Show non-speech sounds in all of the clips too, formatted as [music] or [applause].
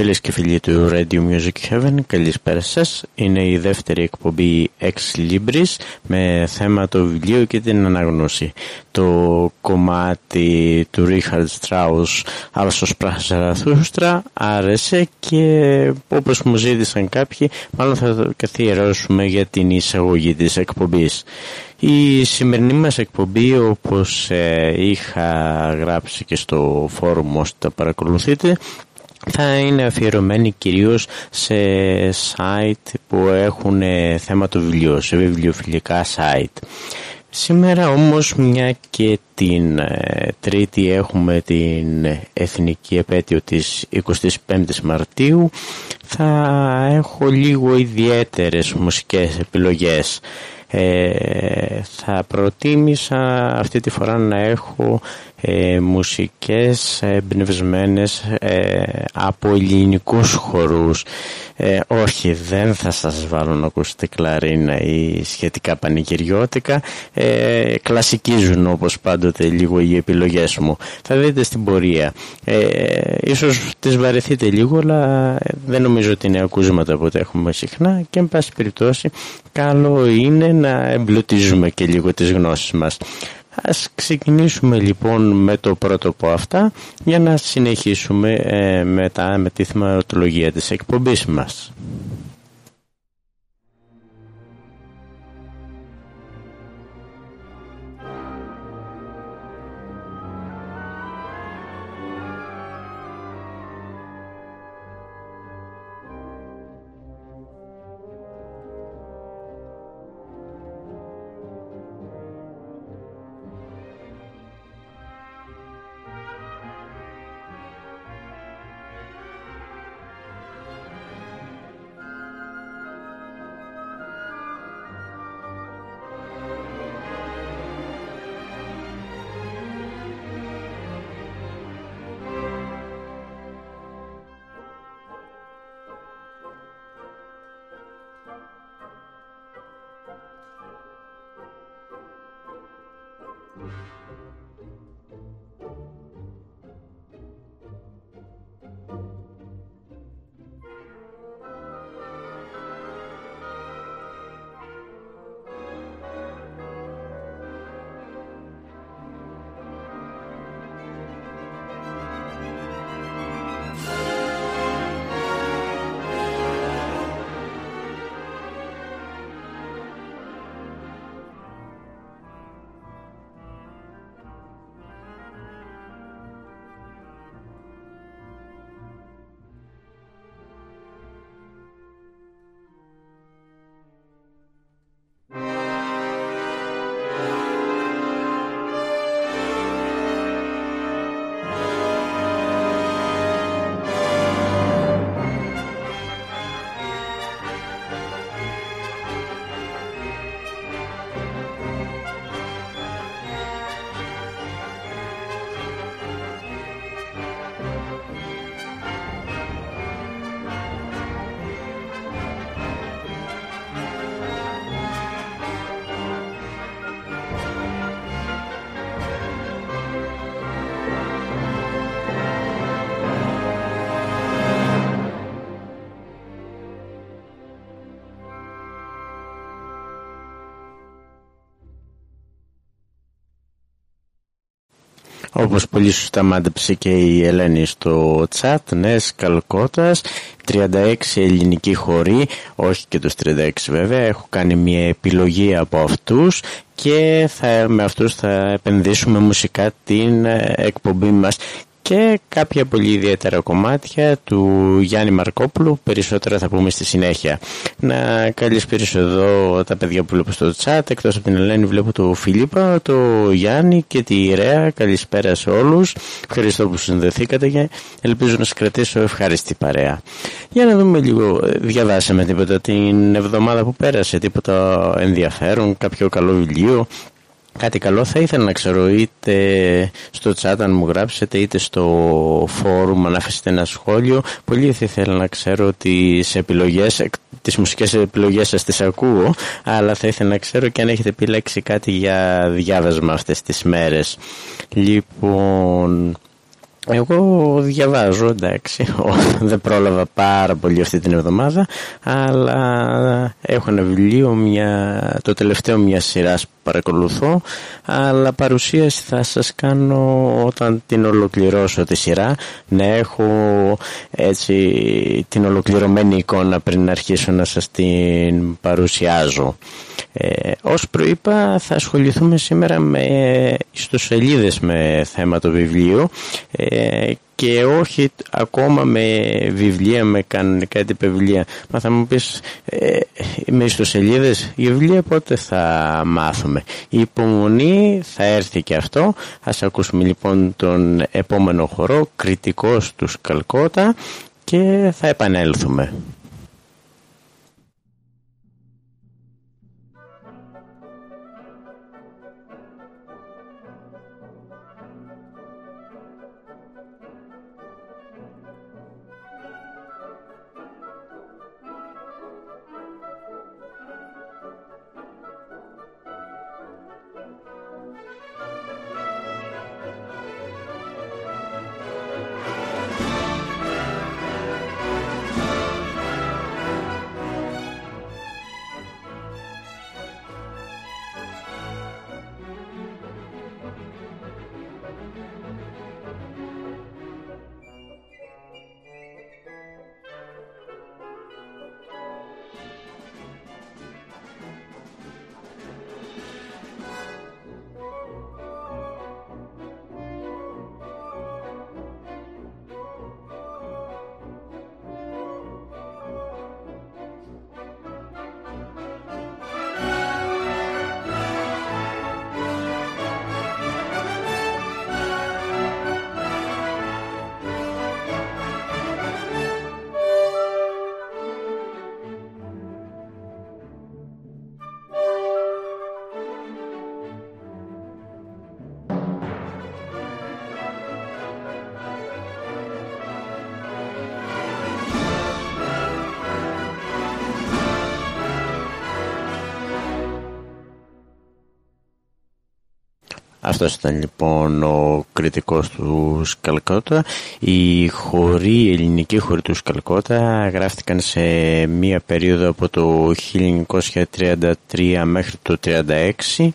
Φίλες και φίλοι του Radio Music Heaven, καλησπέρα σας. Είναι η δεύτερη εκπομπή Ex Libris με θέμα το βιβλίο και την αναγνώση. Το κομμάτι του Richard Strauss «Άλσος Πραχαζαραθούστρα» άρεσε και όπως μου ζήτησαν κάποιοι μάλλον θα το καθιερώσουμε για την εισαγωγή της εκπομπής. Η σημερινή μας εκπομπή όπως ε, είχα γράψει και στο φόρουμ ώστε τα παρακολουθείτε θα είναι αφιερωμένη κυρίως σε site που έχουν ε, θέμα του βιβλίου, σε βιβλιοφιλικά site. Σήμερα όμως μια και την ε, τρίτη έχουμε την εθνική επέτειο της 25ης Μαρτίου θα έχω λίγο ιδιαίτερες μουσικές επιλογές. Ε, θα προτίμησα αυτή τη φορά να έχω ε, μουσικές εμπνευσμένες ε, από ελληνικούς χορούς. Ε, όχι δεν θα σας βάλω να ακούσετε κλαρίνα ή σχετικά πανηγυριώτικα. Ε, κλασικίζουν όπως πάντοτε λίγο οι επιλογές μου. Θα δείτε στην πορεία. Ε, ίσως τις βαρεθείτε λίγο αλλά δεν νομίζω ότι είναι ακούσματα που έχουμε συχνά και εν πάση περιπτώσει καλό είναι να εμπλουτίζουμε και λίγο τις γνώσεις μας Ας ξεκινήσουμε λοιπόν με το πρώτο από αυτά για να συνεχίσουμε ε, μετά με τη θεματολογία της εκπομπής μας. Όπως πολύ σωστά μάντεψε και η Ελένη στο chat, ναι, Καλκότας, 36 ελληνικοί χωροί, όχι και τους 36 βέβαια, έχω κάνει μια επιλογή από αυτούς και θα, με αυτούς θα επενδύσουμε μουσικά την ε, εκπομπή μας και κάποια πολύ ιδιαίτερα κομμάτια του Γιάννη Μαρκόπουλου, περισσότερα θα πούμε στη συνέχεια. Να καλησπέρισω εδώ τα παιδιά που βλέπω στο chat, εκτός από την Ελένη βλέπω το Φίλιππα, το Γιάννη και τη Ρέα, καλησπέρα σε όλους, ευχαριστώ που συνδεθήκατε και ελπίζω να σας κρατήσω ευχάριστη παρέα. Για να δούμε λίγο, διαβάσαμε τίποτα την εβδομάδα που πέρασε, τίποτα ενδιαφέρον, κάποιο καλό βιβλίο, Κάτι καλό θα ήθελα να ξέρω είτε στο chat αν μου γράψετε είτε στο φόρουμ αν αφήσετε ένα σχόλιο. Πολύ θα ήθελα να ξέρω τις επιλογές, τις μουσικές επιλογές σας τις ακούω αλλά θα ήθελα να ξέρω και αν έχετε επιλέξει κάτι για διάβασμα αυτές τις μέρες. Λοιπόν, Εγώ διαβάζω, εντάξει, [laughs] δεν πρόλαβα πάρα πολύ αυτή την εβδομάδα, αλλά έχω ένα βιβλίο, μια, το τελευταίο μιας σειράς παρακολουθώ, αλλά παρουσίαση θα σας κάνω όταν την ολοκληρώσω τη σειρά, να έχω έτσι την ολοκληρωμένη εικόνα πριν αρχίσω να σας την παρουσιάζω. Ε, ως προείπα θα ασχοληθούμε σήμερα με ιστοσελίδες με θέμα το βιβλίο ε, και όχι ακόμα με βιβλία, με κανονικά τύπα βιβλία. Μα θα μου πεις ε, με ιστοσελίδες η βιβλία πότε θα μάθουμε. Η υπομονή θα έρθει και αυτό. Ας ακούσουμε λοιπόν τον επόμενο χορό, κριτικός του Καλκότα και θα επανέλθουμε. Αυτός ήταν λοιπόν ο κριτικός του Σκαλκότα. Οι χωροί, οι ελληνικοί χωροί του Σκαλκότα γράφτηκαν σε μία περίοδο από το 1933 μέχρι το 1936.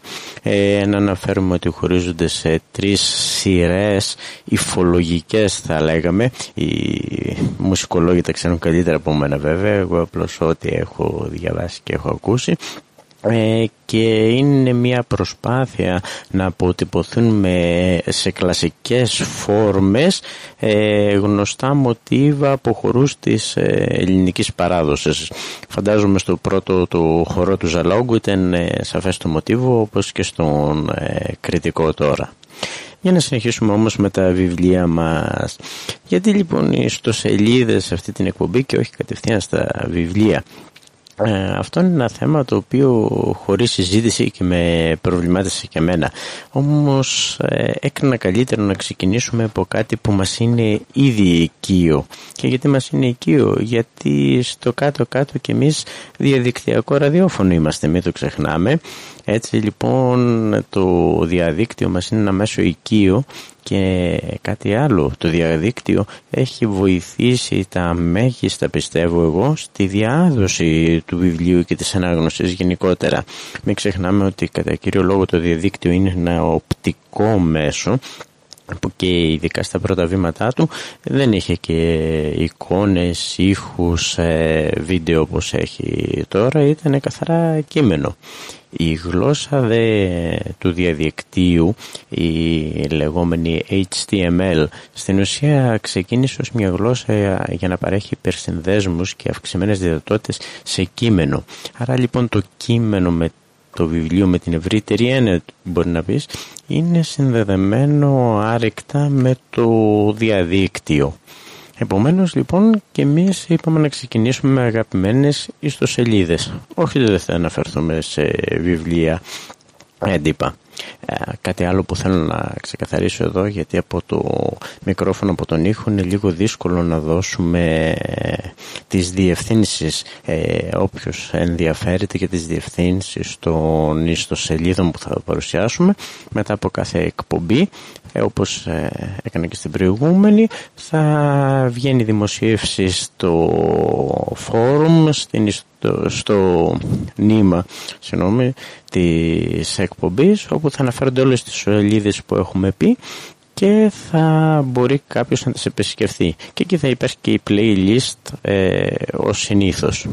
Ε, να αναφέρουμε ότι χωρίζονται σε τρεις σειρές υφολογικές θα λέγαμε. Οι μουσικολόγοι τα ξέρουν καλύτερα από μένα βέβαια. Εγώ απλώς ό,τι έχω διαβάσει και έχω ακούσει. Ε, και είναι μια προσπάθεια να αποτυπωθούν σε κλασικές φόρμες ε, γνωστά μοτίβα από χορούς της ε, ελληνικής παράδοσης. Φαντάζομαι στο πρώτο το χορό του Ζαλόγκου ήταν ε, σαφές το μοτίβο όπως και στον κριτικό τώρα. Για να συνεχίσουμε όμως με τα βιβλία μας. Γιατί λοιπόν οι ιστοσελίδες σε αυτή την εκπομπή και όχι κατευθείαν στα βιβλία. Ε, αυτό είναι ένα θέμα το οποίο χωρίς συζήτηση και με προβλημάτισε και εμένα. Όμως ε, έκανα καλύτερο να ξεκινήσουμε από κάτι που μας είναι ήδη οικείο. Και γιατί μας είναι οικείο, γιατί στο κάτω-κάτω και εμείς διαδικτυακό ραδιόφωνο είμαστε, μην το ξεχνάμε. Έτσι λοιπόν το διαδίκτυο μας είναι ένα μέσο οικείο και κάτι άλλο, το διαδίκτυο έχει βοηθήσει τα μέγιστα πιστεύω εγώ στη διάδοση του βιβλίου και της ανάγνωσης γενικότερα. Μην ξεχνάμε ότι κατά κύριο λόγο το διαδίκτυο είναι ένα οπτικό μέσο που και ειδικά στα πρώτα βήματά του δεν είχε και εικόνες, ήχους, ε, βίντεο όπως έχει τώρα, ήταν καθαρά κείμενο. Η γλώσσα δε του διαδικτύου, η λεγόμενη HTML, στην ουσία ξεκίνησε ως μια γλώσσα για να παρέχει υπερσυνδέσμους και αυξημένες δυνατότητες σε κείμενο. Άρα λοιπόν το κείμενο με το βιβλίο με την ευρύτερη έννοια μπορεί να πεις είναι συνδεδεμένο άρρηκτα με το διαδίκτυο. Επομένως λοιπόν και εμείς είπαμε να ξεκινήσουμε με αγαπημένες ιστοσελίδες. Όχι δεν θα αναφερθούμε σε βιβλία έντυπα. Ε, κάτι άλλο που θέλω να ξεκαθαρίσω εδώ γιατί από το μικρόφωνο από τον ήχο είναι λίγο δύσκολο να δώσουμε ε, τις διευθύνσεις ε, όποιος ενδιαφέρεται για τις διευθύνσεις των ιστοσελίδων που θα παρουσιάσουμε μετά από κάθε εκπομπή ε, όπως ε, έκανα και στην προηγούμενη θα βγαίνει δημοσίευση στο φόρουμ στην, στο, στο νήμα συγγνώμη, της εκπομπής όπου θα αναφέρονται όλες τις σελίδες που έχουμε πει και θα μπορεί κάποιος να τις επισκεφθεί και εκεί θα υπάρχει και η playlist ε, ως συνήθως.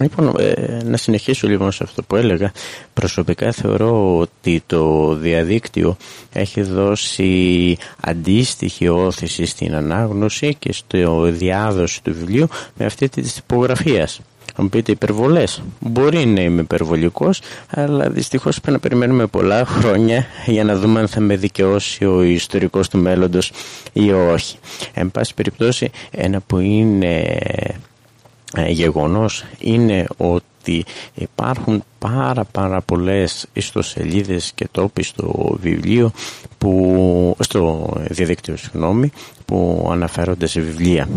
Λοιπόν, ε, να συνεχίσω λίγο σε αυτό που έλεγα. Προσωπικά θεωρώ ότι το διαδίκτυο έχει δώσει αντίστοιχη όθηση στην ανάγνωση και στο διάδοση του βιβλίου με αυτή της τυπογραφίας. Αν πείτε υπερβολές. Μπορεί να είμαι υπερβολικός, αλλά δυστυχώς πρέπει να περιμένουμε πολλά χρόνια για να δούμε αν θα με δικαιώσει ο ιστορικός του μέλλοντος ή όχι. Εν πάση περιπτώσει, ένα που είναι ε, γεγονός είναι ότι υπάρχουν πάρα πάρα πολλές ιστοσελίδες και τόποι στο βιβλίο που, στο διαδίκτυο συγγνώμη, που αναφέρονται σε βιβλία.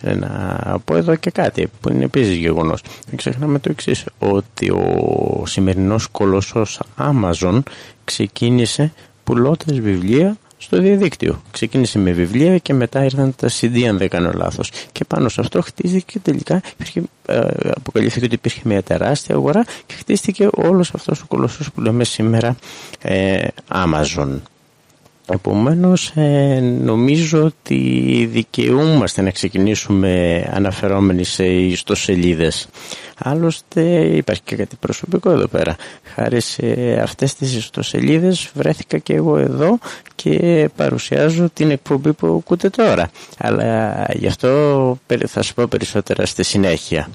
Ε, να πω εδώ και κάτι που είναι επίσης γεγονός. Δεν ξεχνάμε το εξής, ότι ο σημερινός κολοσσός Amazon ξεκίνησε πουλώντας βιβλία στο διαδίκτυο. Ξεκίνησε με βιβλία και μετά ήρθαν τα CD αν δεν κάνω λάθος. Και πάνω σε αυτό χτίστηκε και τελικά υπήρχε, ε, αποκαλύφθηκε ότι υπήρχε μια τεράστια αγορά και χτίστηκε όλος αυτός ο κολοσσός που λέμε σήμερα ε, Amazon. Επομένως ε, νομίζω ότι δικαιούμαστε να ξεκινήσουμε αναφερόμενοι σε ιστοσελίδες. Άλλωστε υπάρχει και κάτι προσωπικό εδώ πέρα. Χάρη σε αυτές τις ιστοσελίδες βρέθηκα και εγώ εδώ και παρουσιάζω την εκπομπή που ακούτε τώρα. Αλλά γι' αυτό θα σου πω περισσότερα στη συνέχεια.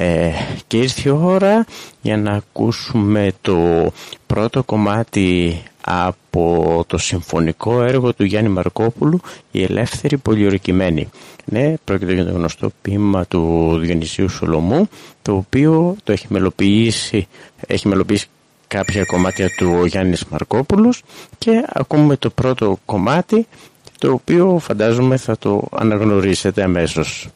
Ε, και ήρθε η ώρα για να ακούσουμε το πρώτο κομμάτι από το συμφωνικό έργο του Γιάννη Μαρκόπουλου «Η ελεύθερη πολιορκημένη». Ναι, πρόκειται για το γνωστό ποίημα του Διονυσίου Σολομού, το οποίο το έχει μελοποιήσει, έχει μελοποιήσει κάποια κομμάτια του ο Γιάννης Μαρκόπουλος και ακούμε το πρώτο κομμάτι, το οποίο φαντάζομαι θα το αναγνωρίσετε αμέσως.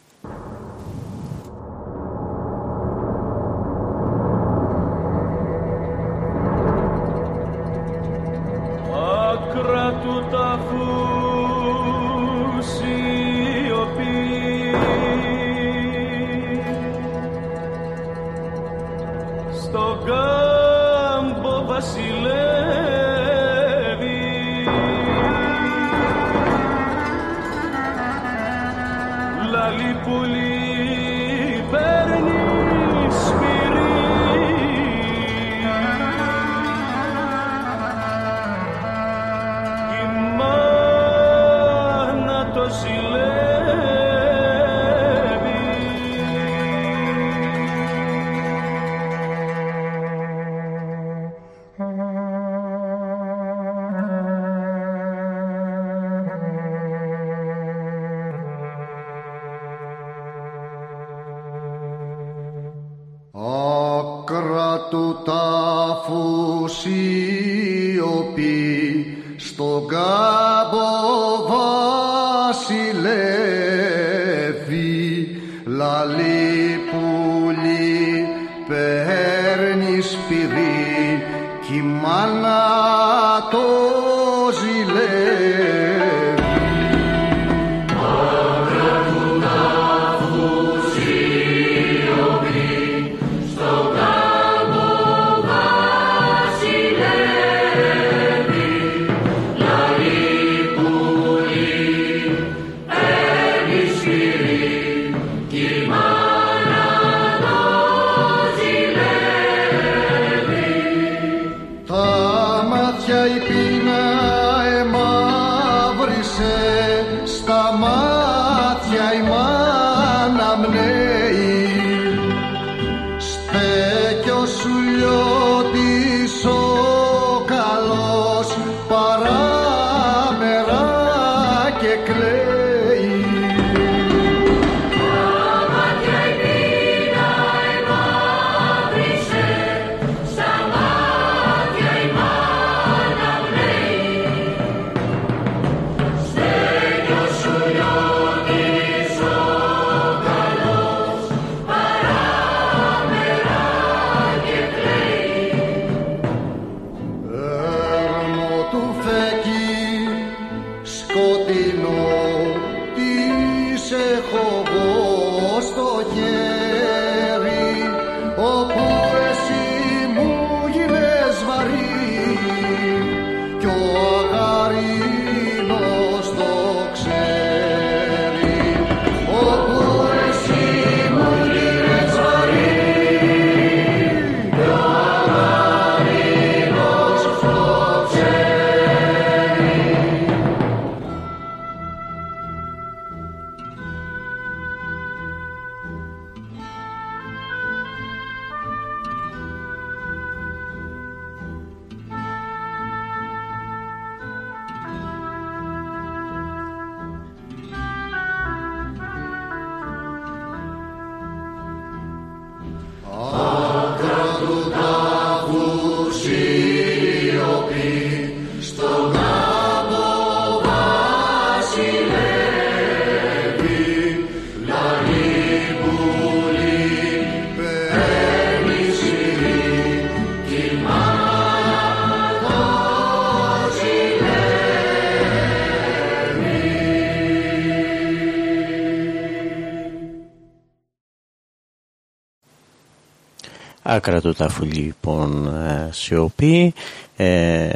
Άκρα του τάφου λοιπόν ε, σιωπή. Ε,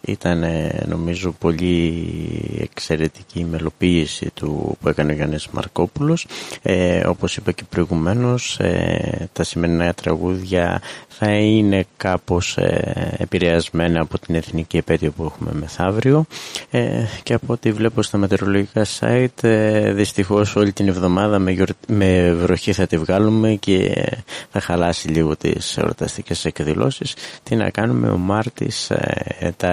ήταν νομίζω πολύ εξαιρετική η μελοποίηση του που έκανε ο Γιάννης Μαρκόπουλος. Ε, όπως είπα και προηγουμένως ε, τα σημερινά τραγούδια θα είναι κάπως ε, επηρεασμένα από την εθνική επέτειο που έχουμε μεθαύριο. Ε, και από ό,τι βλέπω στα μετεωρολογικά site ε, δυστυχώς όλη την εβδομάδα με, με βροχή θα τη βγάλουμε και θα χαλάσει λίγο τις εορταστικές εκδηλώσεις. Τι να κάνουμε ο Μάρτης ε, τα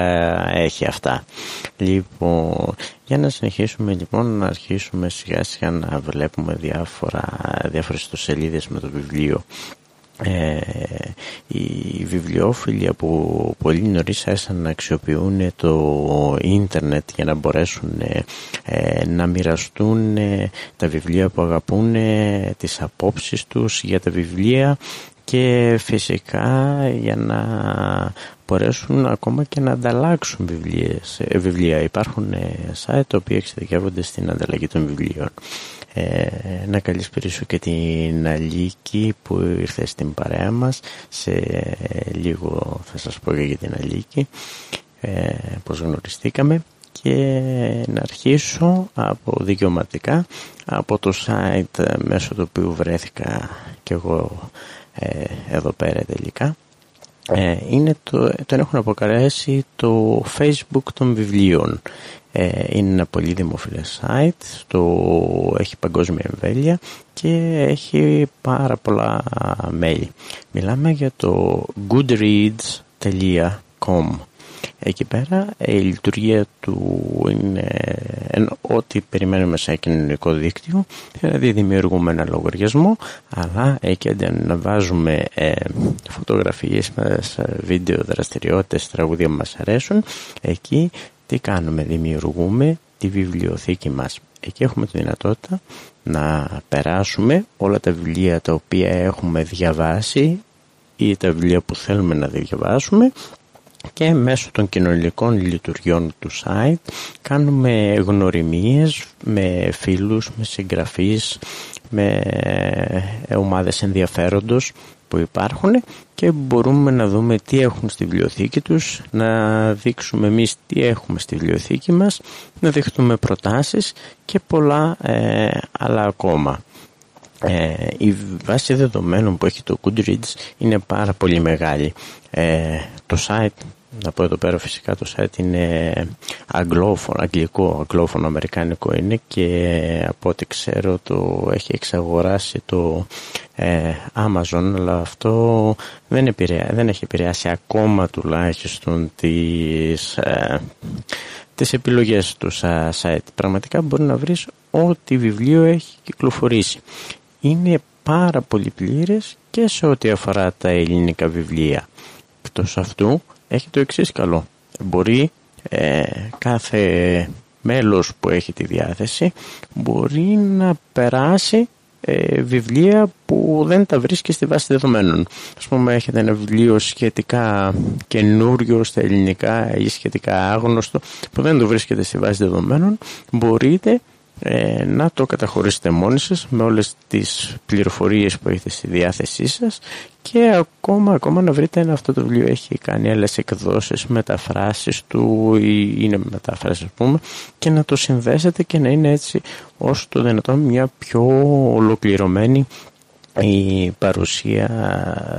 έχει αυτά. Λοιπόν για να συνεχίσουμε λοιπόν να αρχίσουμε σιγά σιγά να βλέπουμε διάφορα, διάφορες σελίδες με το βιβλίο. Ε, οι βιβλιοφίλοι από πολύ νωρίς άρχισαν να αξιοποιούν το ίντερνετ για να μπορέσουν ε, να μοιραστούν τα βιβλία που αγαπούν, τις απόψεις τους για τα βιβλία και φυσικά για να μπορέσουν ακόμα και να ανταλλάξουν βιβλίες, ε, βιβλία. Υπάρχουν ε, site τα οποία εξειδικεύονται στην ανταλλαγή των βιβλίων. Ε, να καλησπέρισω και την Αλίκη που ήρθε στην παρέα μας σε λίγο θα σας πω για την Αλίκη ε, πως γνωριστήκαμε και να αρχίσω από δικαιωματικά από το site μέσω του οποίου βρέθηκα και εγώ ε, εδώ πέρα τελικά ε, είναι το, τον έχουν αποκαλέσει το facebook των βιβλίων. Ε, είναι ένα πολύ δημοφιλές site το έχει παγκόσμια εμβέλεια και έχει πάρα πολλά μέλη μιλάμε για το goodreads.com Εκεί πέρα η λειτουργία του είναι ό,τι περιμένουμε σε ένα κοινωνικό δίκτυο, δηλαδή δημιουργούμε ένα λογαριασμό, αλλά εκεί αναβάζουμε ε, φωτογραφίες μας, βίντεο, δραστηριότητες, τραγούδια που μας αρέσουν, εκεί τι κάνουμε, δημιουργούμε τη βιβλιοθήκη μας. Εκεί έχουμε τη δυνατότητα να περάσουμε όλα τα βιβλία τα οποία έχουμε διαβάσει ή τα βιβλία που θέλουμε να διαβάσουμε και μέσω των κοινωνικών λειτουργιών του site κάνουμε γνωριμίες με φίλους, με συγγραφείς, με ομάδες ενδιαφέροντος που υπάρχουν και μπορούμε να δούμε τι έχουν στη βιβλιοθήκη τους, να δείξουμε εμείς τι έχουμε στη βιβλιοθήκη μας, να δείχνουμε προτάσεις και πολλά ε, άλλα ακόμα. Ε, η βάση δεδομένων που έχει το Goodreads είναι πάρα πολύ μεγάλη. Ε, το site, να πω εδώ πέρα φυσικά το site είναι αγγλόφωνο, αγγλικό, αγγλόφωνο, αμερικάνικο είναι και από ό,τι ξέρω το έχει εξαγοράσει το ε, Amazon αλλά αυτό δεν, επηρεά, δεν έχει επηρεάσει ακόμα τουλάχιστον τις, ε, τις επιλογές του site. Πραγματικά μπορεί να βρεις ό,τι βιβλίο έχει κυκλοφορήσει είναι πάρα πολύ πλήρες και σε ό,τι αφορά τα ελληνικά βιβλία. Εκτός αυτού έχει το εξής καλό. Μπορεί ε, κάθε μέλος που έχει τη διάθεση μπορεί να περάσει ε, βιβλία που δεν τα βρίσκει στη βάση δεδομένων. Ας πούμε έχετε ένα βιβλίο σχετικά καινούριο στα ελληνικά ή σχετικά άγνωστο που δεν το βρίσκεται στη βάση δεδομένων μπορείτε ε, να το καταχωρήσετε μόνοι σας με όλες τις πληροφορίες που έχετε στη διάθεσή σας και ακόμα, ακόμα να βρείτε ένα αυτό το βιβλίο έχει κάνει άλλες εκδόσεις, μεταφράσεις του ή είναι μεταφράσεις ας πούμε και να το συνδέσετε και να είναι έτσι όσο το δυνατόν μια πιο ολοκληρωμένη η παρουσία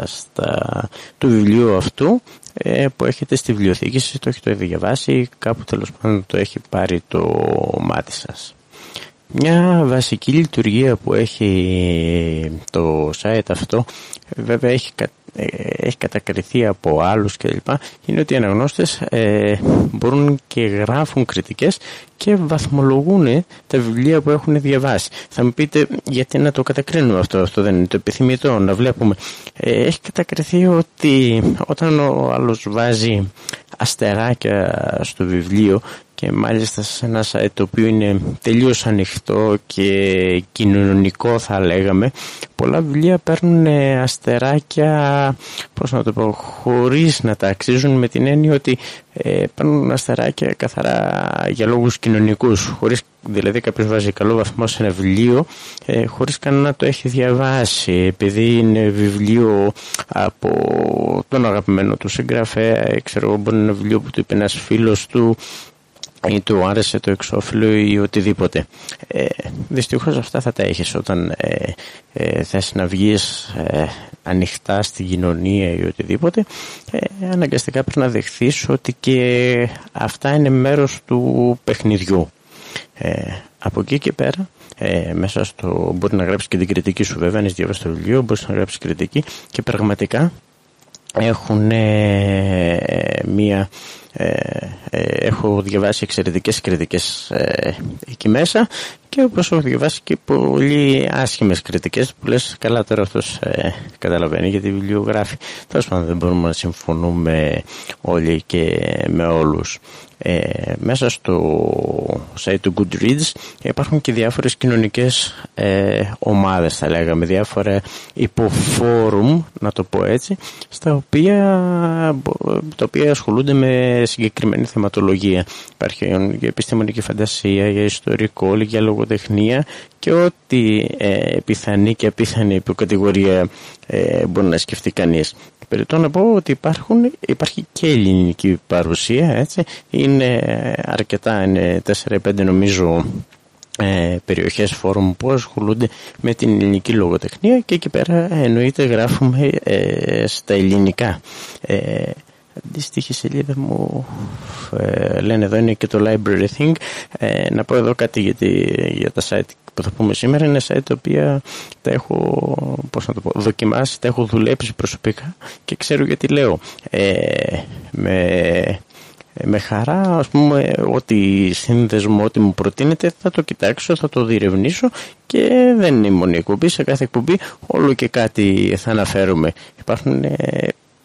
στα, του βιβλίου αυτού ε, που έχετε στη βιβλιοθήκη σας, το έχετε διαβάσει κάπου τέλος πάντων το έχει πάρει το μάτι σας. Μια βασική λειτουργία που έχει το site αυτό βέβαια έχει ε, έχει κατακριθεί από άλλους κλπ. είναι ότι οι αναγνώστες ε, μπορούν και γράφουν κριτικές και βαθμολογούν τα βιβλία που έχουν διαβάσει. Θα μου πείτε γιατί να το κατακρίνουμε αυτό, αυτό δεν είναι το επιθυμητό να βλέπουμε. Ε, έχει κατακριθεί ότι όταν ο άλλος βάζει αστεράκια στο βιβλίο και μάλιστα σε ένα site το οποίο είναι τελείως ανοιχτό και κοινωνικό θα λέγαμε πολλά βιβλία παίρνουν αστεράκια πώς να το πω χωρίς να τα αξίζουν με την έννοια ότι ε, παίρνουν αστεράκια καθαρά για λόγους κοινωνικούς. Χωρίς δηλαδή κάποιος βάζει καλό βαθμό σε ένα βιβλίο ε, χωρίς καν να το έχει διαβάσει. Επειδή είναι βιβλίο από τον αγαπημένο του συγγραφέα ξέρω μπορεί να είναι ένα βιβλίο που του είπε ένας φίλος του ή του άρεσε το εξώφυλλο ή οτιδήποτε. Ε, δυστυχώς αυτά θα τα έχεις όταν ε, ε, θες να βγεις ε, ανοιχτά στην κοινωνία ή οτιδήποτε ε, αναγκαστικά πρέπει να δεχθείς ότι και αυτά είναι μέρος του παιχνιδιού. Ε, από εκεί και πέρα ε, μέσα στο μπορεί να γράψεις και την κριτική σου βέβαια αν είσαι διαβάσει το βιβλίο μπορείς να γράψεις κριτική και πραγματικά έχουν μία ε, ε, έχω διαβάσει εξαιρετικές κριτικές ε, εκεί μέσα και όπως έχω διαβάσει και πολύ άσχημες κριτικές που λες καλά τώρα αυτός ε, καταλαβαίνει γιατί βιβλιογράφει. Τέλος πάντων δεν μπορούμε να συμφωνούμε όλοι και με όλους. Ε, μέσα στο site του Goodreads υπάρχουν και διάφορες κοινωνικές ε, ομάδες θα λέγαμε, διάφορα υποφόρουμ να το πω έτσι, στα οποία, τα οποία ασχολούνται με συγκεκριμένη θεματολογία. Υπάρχει για επιστημονική φαντασία, για ιστορικό, για λογοτεχνία και ό,τι ε, πιθανή και απίθανη υποκατηγορία ε, μπορεί να σκεφτεί κανείς. Περιτώ να πω ότι υπάρχουν, υπάρχει και ελληνική παρουσία, έτσι. Είναι αρκετά, είναι 4-5 νομίζω ε, περιοχές φόρουμ που ασχολούνται με την ελληνική λογοτεχνία και εκεί πέρα εννοείται γράφουμε ε, στα ελληνικά. Ε, αντίστοιχη σελίδα μου ε, λένε εδώ είναι και το Library Thing. Ε, να πω εδώ κάτι για, για τα site που θα πούμε σήμερα. Είναι site τα οποία τα έχω πώς να το πω, δοκιμάσει, τα έχω δουλέψει προσωπικά και ξέρω γιατί λέω. Ε, με, με χαρά ας πούμε ό,τι σύνδεσμο ό,τι μου προτείνεται θα το κοιτάξω, θα το διερευνήσω και δεν είναι η μόνη εκπομπή, σε κάθε εκπομπή όλο και κάτι θα αναφέρουμε. Υπάρχουν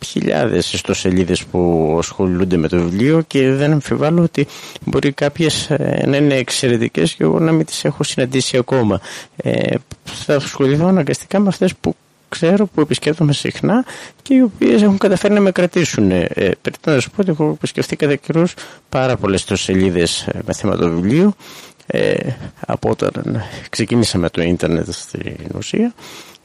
χιλιάδες ιστοσελίδες που ασχολούνται με το βιβλίο και δεν αμφιβάλλω ότι μπορεί κάποιες ε, να είναι εξαιρετικές και εγώ να μην τις έχω συναντήσει ακόμα. Ε, θα ασχοληθώ αναγκαστικά με αυτές που ξέρω, που επισκέπτομαι συχνά και οι οποίες έχουν καταφέρει να με κρατήσουν. Ε, να σου πω ότι έχω επισκεφτεί κατά καιρούς πάρα πολλές ιστοσελίδες ε, με θέμα το βιβλίο ε, από όταν ξεκίνησα με το ίντερνετ στην ουσία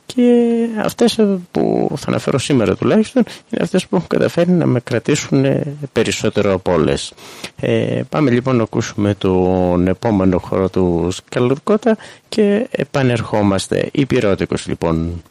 και αυτές που θα αναφέρω σήμερα τουλάχιστον είναι αυτές που έχουν καταφέρει να με κρατήσουν περισσότερο από όλες. Ε, πάμε λοιπόν να ακούσουμε τον επόμενο χώρο του Σκαλουρκώτα και επανερχόμαστε. Υπηρώτικος λοιπόν.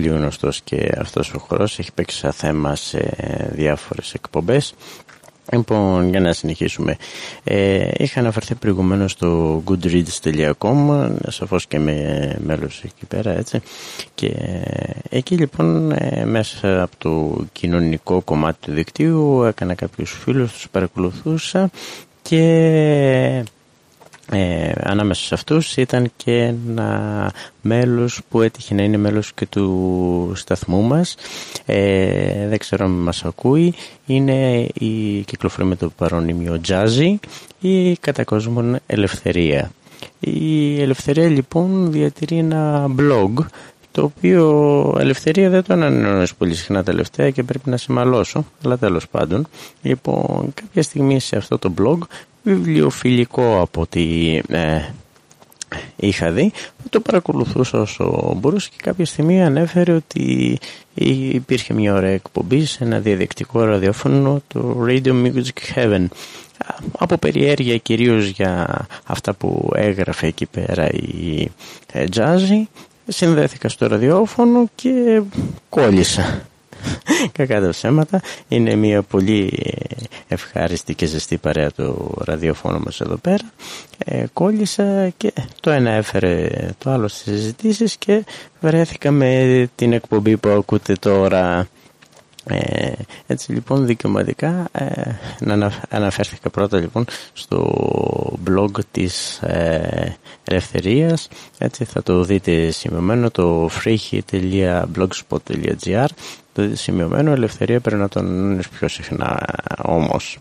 Πολύ γνωστός και αυτός ο χορός έχει παίξει σαν θέμα σε διάφορες εκπομπές Λοιπόν, για να συνεχίσουμε. Ε, είχα αναφερθεί προηγουμένως στο goodreads.com, σαφώ και με μέλος εκεί πέρα, έτσι. Και εκεί λοιπόν ε, μέσα από το κοινωνικό κομμάτι του δικτύου έκανα κάποιους φίλους, τους παρακολουθούσα και ε, ανάμεσα σε αυτούς ήταν και ένα μέλος που έτυχε να είναι μέλος και του σταθμού μας. Ε, δεν ξέρω αν μας ακούει. Είναι η κυκλοφορία με το παρονίμιο Jazzy ή κατά κόσμον Ελευθερία. Η Ελευθερία λοιπόν διατηρεί ένα blog το οποίο ελευθερία δεν το ανανεώνεις πολύ συχνά τελευταία και πρέπει να σε μαλώσω, αλλά τέλος πάντων. Λοιπόν, κάποια στιγμή σε αυτό το blog βιβλιοφιλικό από ό,τι ε, είχα δει. Το παρακολουθούσα όσο μπορούσα και κάποια στιγμή ανέφερε ότι υπήρχε μια ωραία εκπομπή σε ένα διαδικτικό ραδιόφωνο το Radio Music Heaven. Από περιέργεια κυρίως για αυτά που έγραφε εκεί πέρα η ε, Jazzy συνδέθηκα στο ραδιόφωνο και κόλλησα [laughs] Κακά τα ψέματα. Είναι μια πολύ ευχάριστη και ζεστή παρέα το ραδιοφώνο μας εδώ πέρα. Ε, κόλλησα και το ένα έφερε το άλλο στις συζητήσεις και βρέθηκα με την εκπομπή που ακούτε τώρα. Ε, έτσι λοιπόν δικαιωματικά ε, να αναφέρθηκα πρώτα λοιπόν στο blog της ε, ελευθερίας. Έτσι θα το δείτε σημειωμένο το freehit.blogspot.gr το σημειωμένο ελευθερία πρέπει να τον πιο συχνά όμως.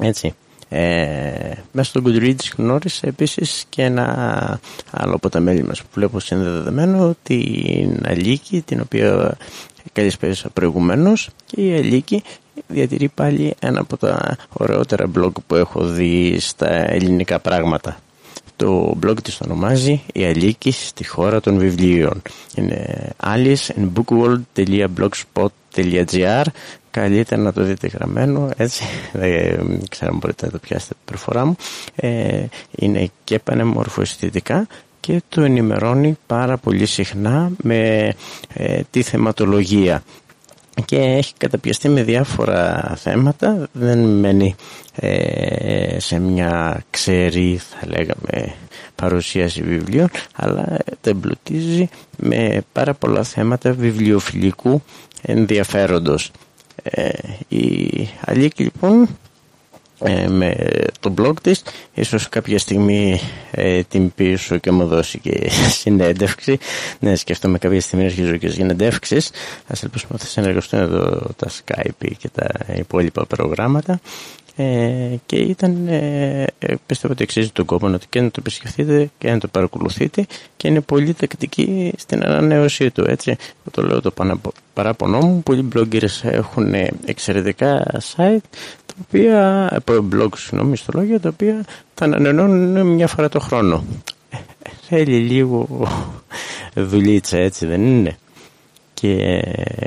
Έτσι ε, μέσα στο Goodreads γνώρισα επίσης και ένα άλλο από τα μέλη μας που βλέπω συνδεδεμένο την Αλίκη την οποία καλησπέρισα προηγουμένως. Και η Αλίκη διατηρεί πάλι ένα από τα ωραιότερα blog που έχω δει στα ελληνικά πράγματα. Το blog της το ονομάζει «Η Αλίκη στη χώρα των βιβλίων». Είναι aliceandbookworld.blogspot.gr Καλύτερα να το δείτε γραμμένο, έτσι, [laughs] δεν ξέρω αν μπορείτε να το πιάσετε την προφορά μου. Ε, είναι και πανέμορφο αισθητικά και το ενημερώνει πάρα πολύ συχνά με ε, τη θεματολογία. Και έχει καταπιαστεί με διάφορα θέματα. Δεν μένει ε, σε μια ξερή θα λέγαμε παρουσίαση βιβλίων αλλά τα εμπλουτίζει με πάρα πολλά θέματα βιβλιοφιλικού ενδιαφέροντος. Ε, η Αλίκη λοιπόν ε, με το blog της. Ίσως κάποια στιγμή ε, την πίσω και μου δώσει και [laughs] συνέντευξη. Ναι σκέφτομαι κάποια στιγμή να αρχίζω και συνέντευξεις ας ελπίσουμε ότι θα συνεργαστούν εδώ τα Skype και τα υπόλοιπα προγράμματα. Ε, και ήταν ε, ε, πιστεύω ότι αξίζει τον κόπο να και να το επισκεφτείτε και να το παρακολουθείτε και είναι πολύ τακτική στην ανανέωσή του έτσι. Το λέω το παράπονό μου. Πολλοί bloggers έχουν εξαιρετικά site. τα οποία blog συγγνώμη στο λόγιο τα οποία τα ανανεώνουν μια φορά το χρόνο θέλει λίγο δουλίτσα έτσι δεν είναι; Και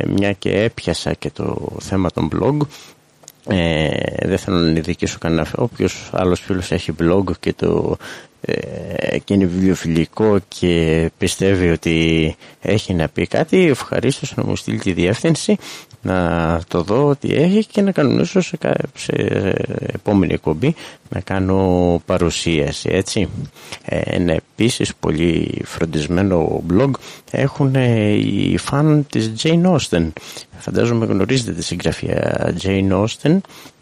μια και έπιασα και το θέμα των blog ε, δεν θέλω να ειδικήσω κανένα. Όποιος άλλος φίλος έχει blog και, το, ε, και είναι βιβλιοφιλικό και πιστεύει ότι έχει να πει κάτι, ευχαρίστως να μου στείλει τη διεύθυνση να το δω ότι έχει και να κανονίσω σε, σε επόμενη εκπομπή να κάνω παρουσίαση έτσι. Ε, είναι επίσης πολύ φροντισμένο blog έχουν οι φαν της Jane Austen. Φαντάζομαι γνωρίζετε τη συγγραφία Jane Austen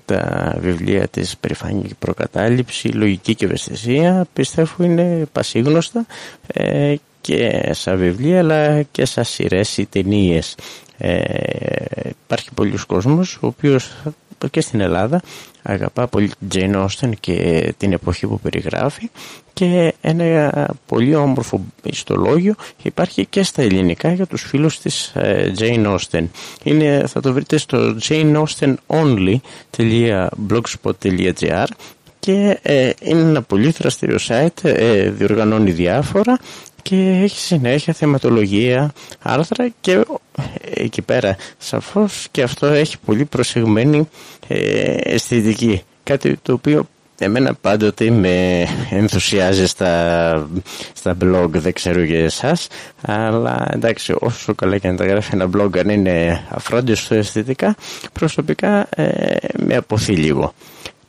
τα βιβλία της περηφάνη προκατάληψη, λογική και ευαισθησία πιστεύω είναι πασίγνωστα ε, και σαν βιβλία αλλά και σαν σειρές ή ταινίες ε, υπάρχει πολλοί κόσμος ο οποίος και στην Ελλάδα αγαπά πολύ την Jane Austen και την εποχή που περιγράφει και ένα πολύ όμορφο ιστολόγιο υπάρχει και στα ελληνικά για τους φίλους της ε, Jane Austen. Είναι, θα το βρείτε στο janeaustenonly.blogspot.gr και ε, είναι ένα πολύ δραστηριο site, ε, διοργανώνει διάφορα και έχει συνέχεια θεματολογία, άρθρα και εκεί πέρα σαφώς και αυτό έχει πολύ προσεγμένη ε, αισθητική. Κάτι το οποίο εμένα πάντοτε με ενθουσιάζει στα, στα blog, δεν ξέρω για εσάς, αλλά εντάξει όσο καλά και να τα γράφει ένα blog αν είναι αφρόντιστο αισθητικά, προσωπικά ε, με αποθεί λίγο.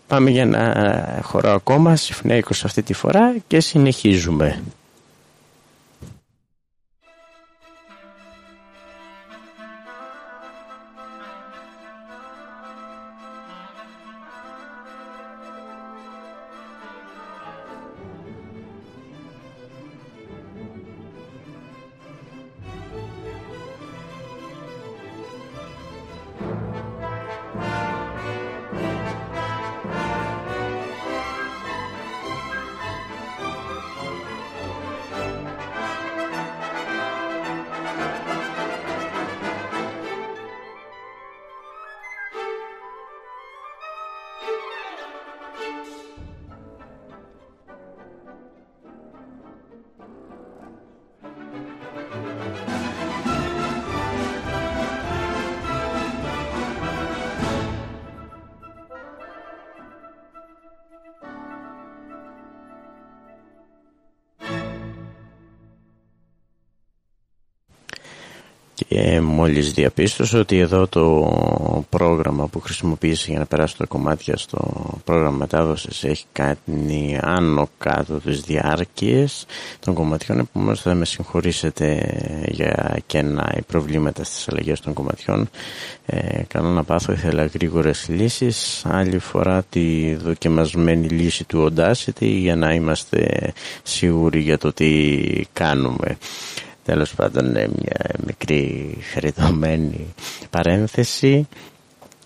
Πάμε για ένα χώρο ακόμα, συμφωνέικος αυτή τη φορά και συνεχίζουμε. Μόλις διαπίστωσα ότι εδώ το πρόγραμμα που χρησιμοποίησε για να περάσει τα κομμάτια στο πρόγραμμα μετάδοσης έχει κάνει άνω κάτω τις διάρκειες των κομματιών. Επομένως θα με συγχωρήσετε για κενά ή προβλήματα στις αλλαγές των κομματιών. Ε, καλό να πάθω ήθελα γρήγορες λύσεις. Άλλη φορά τη δοκιμασμένη λύση του Audacity για να είμαστε σίγουροι για το τι κάνουμε Τέλος πάντων είναι μια μικρή χαριτωμένη παρένθεση.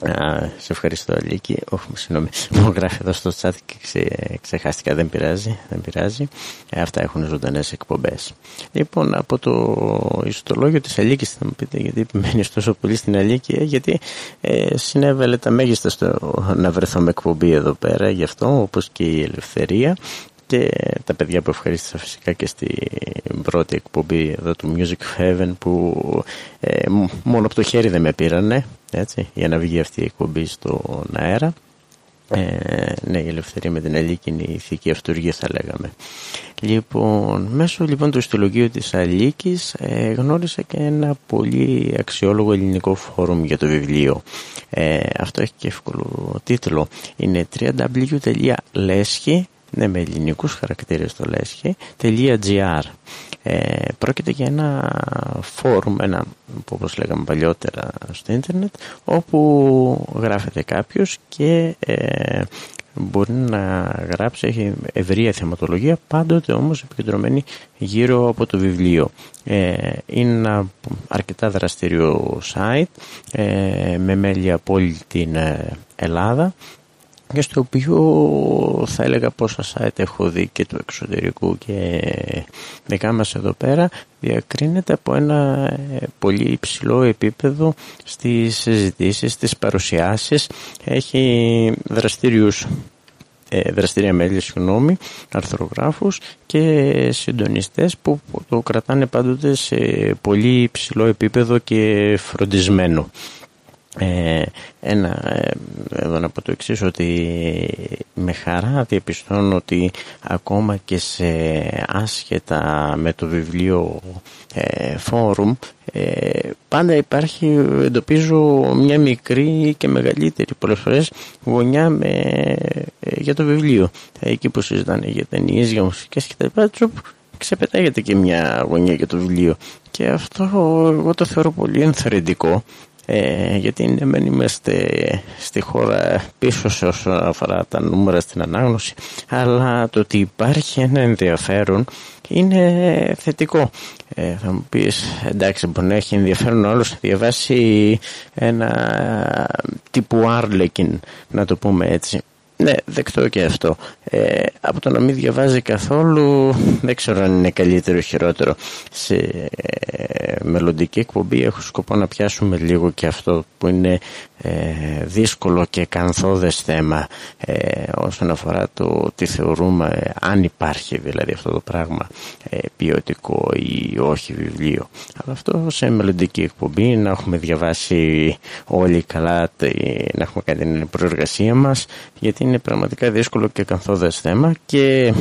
Α, σε ευχαριστώ Αλίκη. Όχι, συγγνώμη, μου γράφει εδώ στο chat και ξε, ξεχάστηκα. Δεν πειράζει. Δεν πειράζει. Ε, αυτά έχουν ζωντανές εκπομπές. Λοιπόν, από το ιστολόγιο της Αλίκης θα μου πείτε γιατί επιμένει τόσο πολύ στην Αλίκη, ε, γιατί ε, συνέβαλε τα μέγιστα στο να βρεθώ με εκπομπή εδώ πέρα, γι' αυτό όπως και η Ελευθερία και τα παιδιά που ευχαρίστησα φυσικά και στην πρώτη εκπομπή εδώ του Music Heaven που ε, μόνο από το χέρι δεν με πήρανε έτσι, για να βγει αυτή η εκπομπή στον αέρα. Ε, ναι, η ελευθερία με την αλήκη ηθική αυτούργια θα λέγαμε. Λοιπόν, μέσω λοιπόν του ιστολογίου της Αλίκης ε, γνώρισα και ένα πολύ αξιόλογο ελληνικό φόρουμ για το βιβλίο. Ε, αυτό έχει και εύκολο τίτλο. Είναι www.leschi ναι, με ελληνικούς χαρακτήρες το λέσχε.gr ε, πρόκειται για ένα φόρουμ, ένα, όπως λέγαμε παλιότερα στο ίντερνετ, όπου γράφεται κάποιος και ε, μπορεί να γράψει, έχει ευρεία θεματολογία, πάντοτε όμως επικεντρωμένη γύρω από το βιβλίο. Ε, είναι ένα αρκετά δραστηριό site ε, με μέλη από όλη την ε, Ελλάδα και στο οποίο θα έλεγα πόσα site έχω δει και του εξωτερικού και δικά μας εδώ πέρα διακρίνεται από ένα ε, πολύ υψηλό επίπεδο στις συζητήσεις, στις παρουσιάσεις έχει δραστήριους ε, δραστήρια μέλη, συγγνώμη, αρθρογράφους και συντονιστές που το κρατάνε πάντοτε σε πολύ υψηλό επίπεδο και φροντισμένο. Ε, ένα, ε, εδώ να πω το εξής ότι με χαρά διαπιστώνω ότι ακόμα και σε άσχετα με το βιβλίο ε, φόρουμ ε, πάντα υπάρχει, εντοπίζω μια μικρή και μεγαλύτερη πολλές φορές γωνιά με, ε, για το βιβλίο. Εκεί που συζητάνε για ταινίες, για μουσικές και τα λοιπά ξεπετάγεται και μια γωνιά για το βιβλίο. Και αυτό εγώ το θεωρώ πολύ ενθαρρυντικό ε, γιατί ναι, μεν είμαστε στη χώρα πίσω σε όσο αφορά τα νούμερα στην ανάγνωση αλλά το ότι υπάρχει ένα ενδιαφέρον είναι θετικό. Ε, θα μου πεις εντάξει μπορεί να έχει ενδιαφέρον όλος να διαβάσει ένα τύπου Άρλεκιν να το πούμε έτσι ναι, δεκτό και αυτό. Ε, από το να μην διαβάζει καθόλου, δεν ξέρω αν είναι καλύτερο ή χειρότερο. Σε ε, μελλοντική εκπομπή έχω σκοπό να πιάσουμε λίγο και αυτό που είναι ε, δύσκολο και κανθόδες θέμα ε, όσον αφορά το τι θεωρούμε, αν υπάρχει δηλαδή αυτό το πράγμα ε, ποιοτικό ή όχι βιβλίο. Αλλά αυτό σε μελλοντική εκπομπή να έχουμε διαβάσει όλοι καλά, να έχουμε κάνει την προεργασία μας, γιατί είναι πραγματικά δύσκολο και καθόδες θέμα και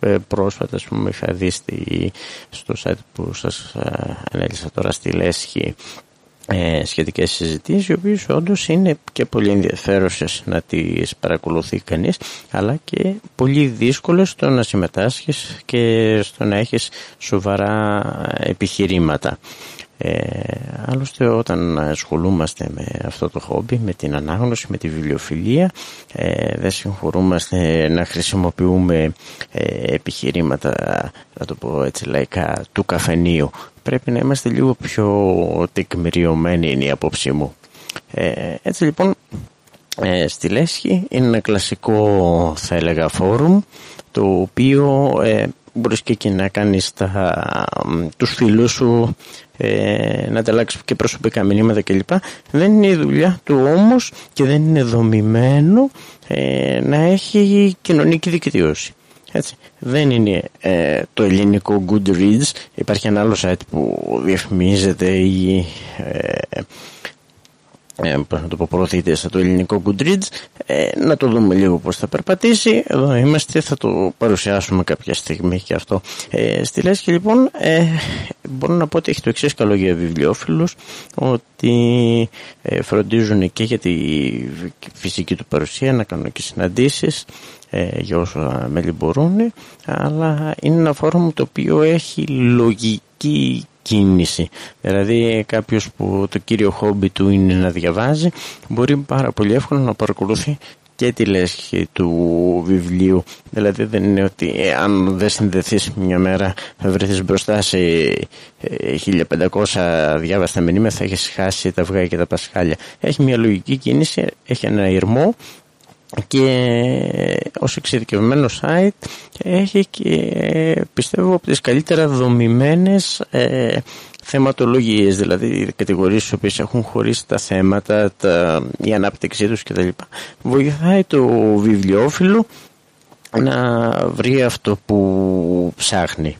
ε, πρόσφατα ας πούμε είχα δει στο site που σας ε, ανέλησα τώρα στη Λέσχη ε, σχετικές συζητήσεις οι οποίες όντως είναι και πολύ ενδιαφέρουσες να τις παρακολουθεί κανείς αλλά και πολύ δύσκολες στο να συμμετάσχεις και στο να έχεις σοβαρά επιχειρήματα. Ε, άλλωστε όταν ασχολούμαστε με αυτό το χόμπι, με την ανάγνωση, με τη βιβλιοφιλία ε, δεν συγχωρούμαστε να χρησιμοποιούμε ε, επιχειρήματα, να το πω έτσι λαϊκά, του καφενείου. Πρέπει να είμαστε λίγο πιο τεκμηριωμένοι είναι η απόψη μου. Ε, έτσι λοιπόν ε, στη Λέσχη είναι ένα κλασικό θα έλεγα φόρουμ το οποίο ε, μπορείς και εκεί να κάνεις τα, τους φίλους σου ε, να ανταλλάξεις και προσωπικά μηνύματα κλπ. Δεν είναι η δουλειά του όμως και δεν είναι δομημένο ε, να έχει κοινωνική δικτύωση. Έτσι. Δεν είναι ε, το ελληνικό Goodreads. Υπάρχει ένα άλλο site που διαφημίζεται ή ε, ε, να το πω προωθείται στο ελληνικό Goodreads ε, να το δούμε λίγο πως θα περπατήσει εδώ είμαστε θα το παρουσιάσουμε κάποια στιγμή και αυτό ε, στη Λέσχη λοιπόν ε, μπορώ να πω ότι έχει το εξής καλό για βιβλιοφίλους ότι ε, φροντίζουν και για τη φυσική του παρουσία να κάνουν και συναντήσεις ε, για όσο μέλη μπορούν αλλά είναι ένα φόρουμ το οποίο έχει λογική κίνηση. Δηλαδή κάποιος που το κύριο χόμπι του είναι να διαβάζει μπορεί πάρα πολύ εύκολα να παρακολουθεί και τη λέσχη του βιβλίου. Δηλαδή δεν είναι ότι ε, αν δεν συνδεθείς μια μέρα θα βρεθείς μπροστά σε 1500 ε, διάβαστα μηνύματα θα έχεις χάσει τα αυγά και τα πασχάλια. Έχει μια λογική κίνηση, έχει ένα ηρμό και ως εξειδικευμένο site έχει και πιστεύω από τις καλύτερα δομημένες ε, θεματολογίες, δηλαδή κατηγορίες στις οποίες έχουν χωρίσει τα θέματα, τα, η ανάπτυξή τους κτλ. Βοηθάει το βιβλιοφίλο να βρει αυτό που ψάχνει.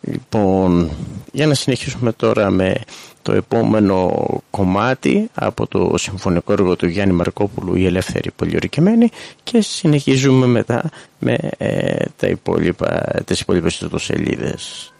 Λοιπόν, για να συνεχίσουμε τώρα με το επόμενο κομμάτι από το συμφωνικό έργο του Γιάννη Μαρκόπουλου «Η ελεύθερη πολιορκημένη» και συνεχίζουμε μετά με ε, τα υπόλοιπα, τις υπόλοιπες ιστοσελίδες.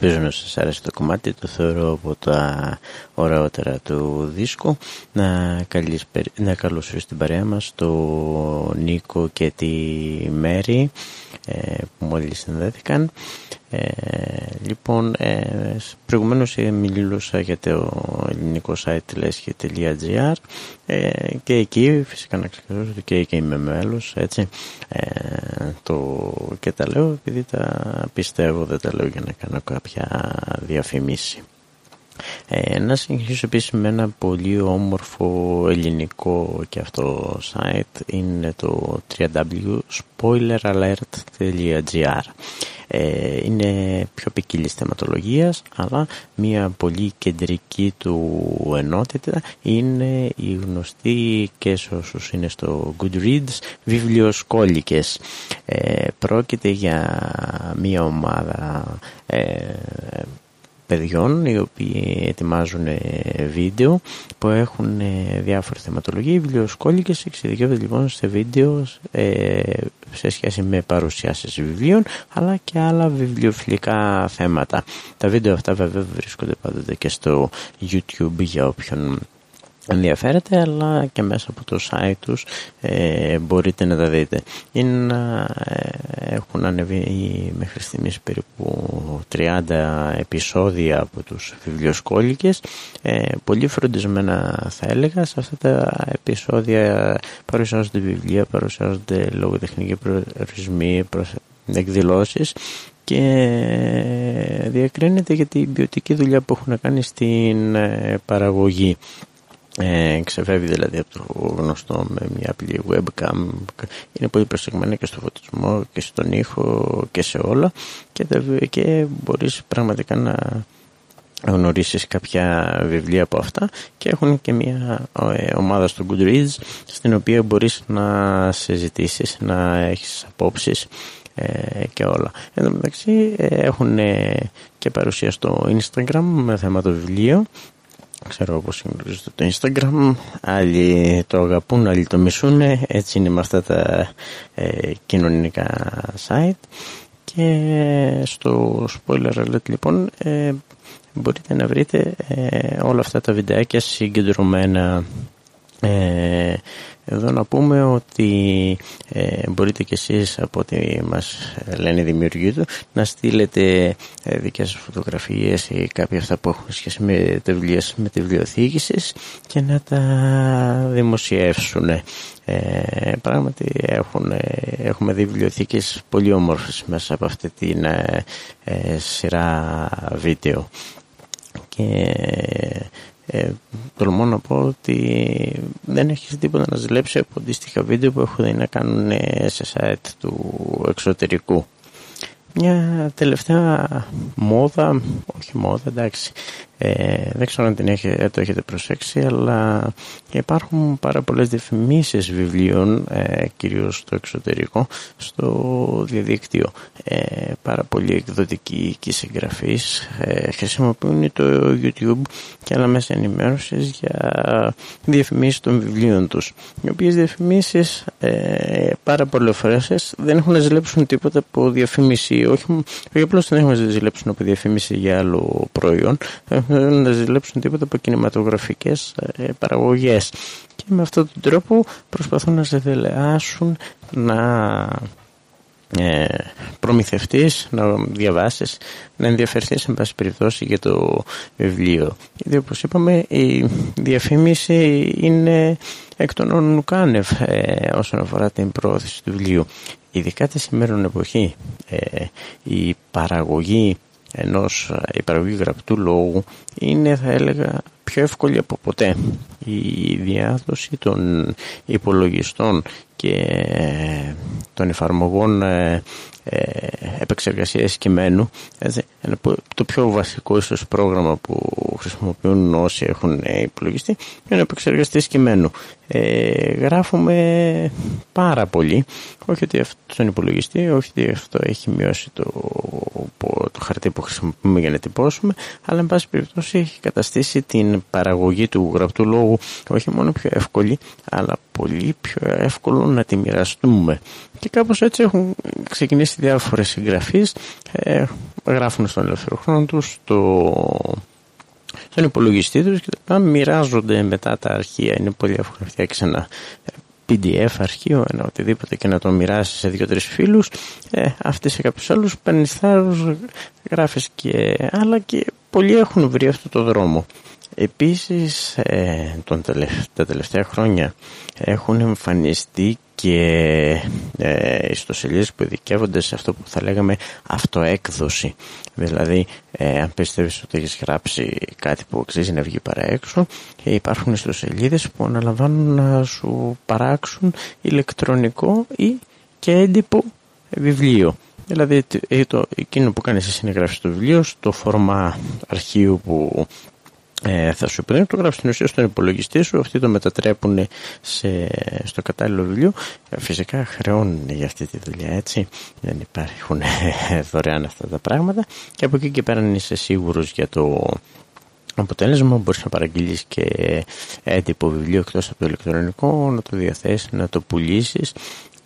Ελπίζω να σας άρεσε το κομμάτι, το θεωρώ από τα ωραιότερα του δίσκου. Να, να καλωσορίσω στην παρέα μας το Νίκο και τη Μέρη ε, που μόλις συνδέθηκαν. Ε, λοιπόν, ε, προηγουμένως μιλούσα για το ελληνικός site lesχε.gr ε, και εκεί φυσικά να ξεκαθαρίσω ότι και εκεί είμαι μέλος, έτσι. Ε, το, και τα λέω επειδή τα πιστεύω, δεν τα λέω για να κάνω κάποια διαφημίση. Ε, να συνεχίσω επίσης με ένα πολύ όμορφο ελληνικό και αυτό site. Είναι το www.spoileralert.gr ε, είναι πιο ποικίλης θεματολογίας αλλά μια πολύ κεντρική του ενότητα είναι η γνωστή και σε όσους είναι στο Goodreads βιβλιοσκόλικες. Ε, πρόκειται για μια ομάδα ε, παιδιών οι οποίοι ετοιμάζουν ε, βίντεο που έχουν ε, διάφορες θεματολογίες, βιβλιοσκόλικες εξειδικεύονται λοιπόν σε βίντεο ε, σε σχέση με παρουσιάσεις βιβλίων αλλά και άλλα βιβλιοφιλικά θέματα. Τα βίντεο αυτά βέβαια βρίσκονται πάντοτε και στο YouTube για όποιον ενδιαφέρεται αλλά και μέσα από το site τους ε, μπορείτε να τα δείτε. Είναι, ε, έχουν ανεβεί μέχρι στιγμής περίπου 30 επεισόδια από τους βιβλιοσκόλικες. Ε, πολύ φροντισμένα θα έλεγα σε αυτά τα επεισόδια παρουσιάζονται βιβλία παρουσιάζονται λογοτεχνικοί προορισμοί εκδηλώσεις και διακρίνεται για την ποιοτική δουλειά που έχουν κάνει στην ε, παραγωγή ε, ξεφεύγει δηλαδή από το γνωστό με μια απλή webcam. Είναι πολύ προσεγμένα και στο φωτισμό και στον ήχο και σε όλα. Και, και μπορείς πραγματικά να γνωρίσεις κάποια βιβλία από αυτά. Και έχουν και μια ε, ομάδα στο Goodreads στην οποία μπορείς να συζητήσεις, να έχεις απόψεις ε, και όλα. Εν τω μεταξύ ε, έχουν και παρουσία στο Instagram με θέμα το βιβλίο ξέρω πως γνωρίζετε το Instagram. Άλλοι το αγαπούν, άλλοι το μισούν. Έτσι είναι με αυτά τα ε, κοινωνικά site. Και στο spoiler alert λοιπόν ε, μπορείτε να βρείτε ε, όλα αυτά τα βιντεάκια συγκεντρωμένα ε, εδώ να πούμε ότι ε, μπορείτε κι εσείς από ό,τι μας λένε οι δημιουργοί του να στείλετε ε, δικές σας φωτογραφίες ή κάποια αυτά που έχουν σχέση με τα βιβλία με τη βιβλιοθήκη σας και να τα δημοσιεύσουν. Ε, πράγματι έχουν, ε, έχουμε δει βιβλιοθήκες πολύ όμορφες μέσα από αυτή την ε, σειρά βίντεο και ε, τολμώ να πω ότι δεν έχεις τίποτα να ζηλέψει από αντίστοιχα βίντεο που έχουν να κάνουν σε site του εξωτερικού. Μια τελευταία μόδα, όχι μόδα εντάξει, ε, δεν ξέρω αν την έχετε, το έχετε προσέξει, αλλά υπάρχουν πάρα πολλές διαφημίσεις βιβλίων, ε, κυρίως στο εξωτερικό, στο διαδίκτυο. Ε, πάρα πολλοί εκδοτικοί και συγγραφείς ε, χρησιμοποιούν το YouTube και άλλα μέσα ενημέρωσης για διαφημίσεις των βιβλίων τους. Οι οποίες διαφημίσεις ε, πάρα πολλές φορές δεν έχουν να ζηλέψουν τίποτα από διαφήμιση, όχι, όχι απλώς δεν έχουν να ζηλέψουν από διαφήμιση για άλλο προϊόν, δεν να ζηλέψουν τίποτα από κινηματογραφικές ε, παραγωγές και με αυτόν τον τρόπο προσπαθούν να σε δελεάσουν να ε, προμηθευτείς, να διαβάσεις, να ενδιαφερθείς εν πάση περιπτώσει για το βιβλίο. Γιατί όπως είπαμε η διαφήμιση είναι εκ των όνων ε, όσον αφορά την πρόθεση του βιβλίου. Ειδικά τη σημερινή εποχή ε, η παραγωγή ενός η παραγωγή γραπτού λόγου είναι θα έλεγα πιο εύκολη από ποτέ. Η διάδοση των υπολογιστών και των εφαρμογών ε, ε, επεξεργασίας κειμένου έτσι, το πιο βασικό ίσως πρόγραμμα που χρησιμοποιούν όσοι έχουν υπολογιστή είναι ο επεξεργαστής κειμένου ε, γράφουμε πάρα πολύ όχι ότι αυτό στον υπολογιστή όχι ότι αυτό έχει μειώσει το, το χαρτί που χρησιμοποιούμε για να τυπώσουμε αλλά εν πάση περιπτώσει έχει καταστήσει την παραγωγή του γραπτού λόγου όχι μόνο πιο εύκολη αλλά πολύ πιο εύκολο να τη μοιραστούμε και κάπως έτσι έχουν ξεκινήσει διάφορες συγγραφείς ε, γράφουν στον ελεύθερο χρόνο τους στο, στον υπολογιστή τους και τα μοιράζονται μετά τα αρχεία. Είναι πολύ εύκολο να φτιάξει ένα PDF αρχείο, ένα οτιδήποτε και να το μοιράσει σε δύο-τρεις φίλους. Ε, αυτή σε κάποιους άλλους παίρνεις θάρρος, γράφεις και άλλα και πολλοί έχουν βρει αυτό το δρόμο. Επίσης ε, τον τα τελευταία χρόνια έχουν εμφανιστεί και ε, ιστοσελίδες που ειδικεύονται σε αυτό που θα λέγαμε αυτοέκδοση. Δηλαδή, ε, αν πιστεύεις ότι έχεις γράψει κάτι που αξίζει να βγει παρά έξω, ε, υπάρχουν ιστοσελίδες που αναλαμβάνουν να σου παράξουν ηλεκτρονικό ή και έντυπο βιβλίο. Δηλαδή, ε, το, εκείνο που κάνεις εσύ είναι γράψεις το βιβλίο στο φόρμα αρχείου που ε, θα σου πει το γράψεις στην ουσία στον υπολογιστή σου, αυτοί το μετατρέπουν σε, στο κατάλληλο βιβλίο. Ε, φυσικά χρεώνουν για αυτή τη δουλειά, έτσι. Δεν υπάρχουν δωρεάν αυτά τα πράγματα. Και από εκεί και πέρα, αν είσαι σίγουρος για το αποτέλεσμα, μπορείς να παραγγείλεις και έντυπο βιβλίο εκτός από το ηλεκτρονικό, να το διαθέσεις, να το πουλήσεις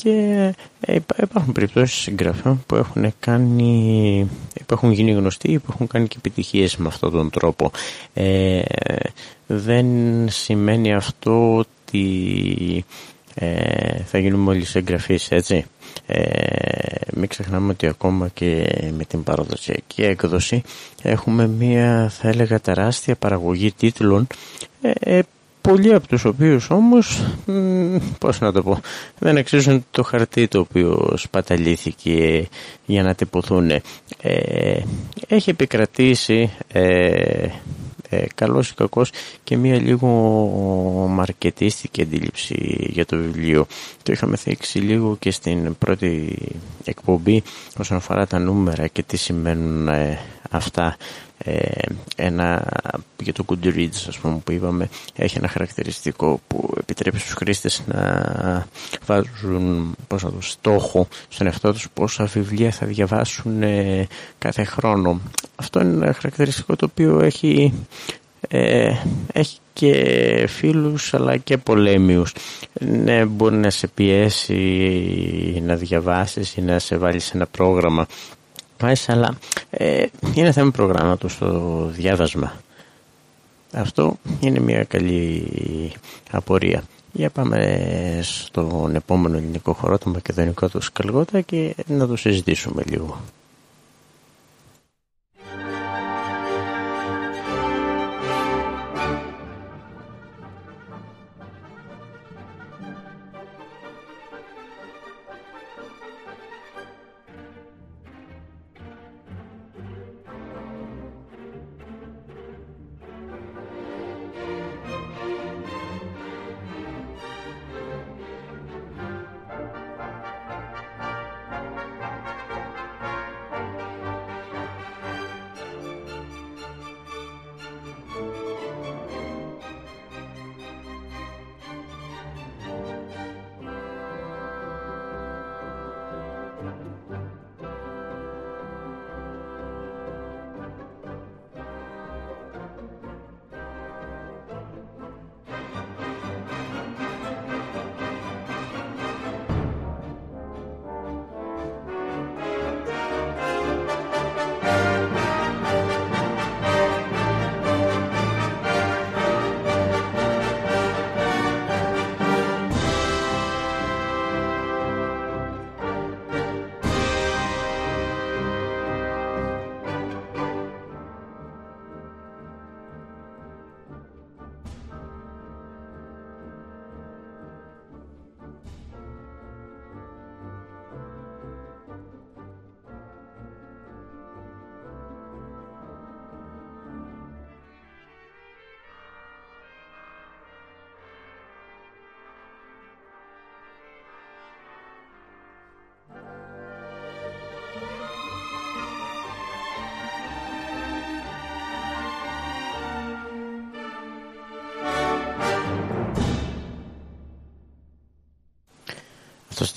και ε, υπάρχουν περιπτώσεις συγγραφέων που έχουν κάνει που έχουν γίνει γνωστοί που έχουν κάνει και επιτυχίες με αυτόν τον τρόπο. Ε, δεν σημαίνει αυτό ότι ε, θα γίνουμε όλοι συγγραφείς έτσι. Ε, μην ξεχνάμε ότι ακόμα και με την παραδοσιακή έκδοση έχουμε μία θα έλεγα τεράστια παραγωγή τίτλων ε, πολλοί από τους οποίους όμως, πώς να το πω, δεν αξίζουν το χαρτί το οποίο σπαταλήθηκε για να τυπωθούν. Ε, έχει επικρατήσει ε, ε, καλός ή κακός και μία λίγο μαρκετίστικη αντίληψη για το βιβλίο. Το είχαμε θέξει λίγο και στην πρώτη εκπομπή όσον αφορά τα νούμερα και τι σημαίνουν ε, αυτά ε, ένα, για το Goodreads ας πούμε που είπαμε έχει ένα χαρακτηριστικό που επιτρέπει στους χρήστες να βάζουν πώς το στόχο στον εαυτό τους πόσα βιβλία θα διαβάσουν ε, κάθε χρόνο. Αυτό είναι ένα χαρακτηριστικό το οποίο έχει ε, έχει και φίλους αλλά και πολέμιους. Ναι, μπορεί να σε πιέσει να διαβάσεις ή να σε βάλεις σε ένα πρόγραμμα αλλά ε, είναι θέμα προγράμματος το διάβασμα. Αυτό είναι μια καλή απορία. Για πάμε στον επόμενο ελληνικό χώρο, το μακεδονικό του Σκαλγότα και να το συζητήσουμε λίγο.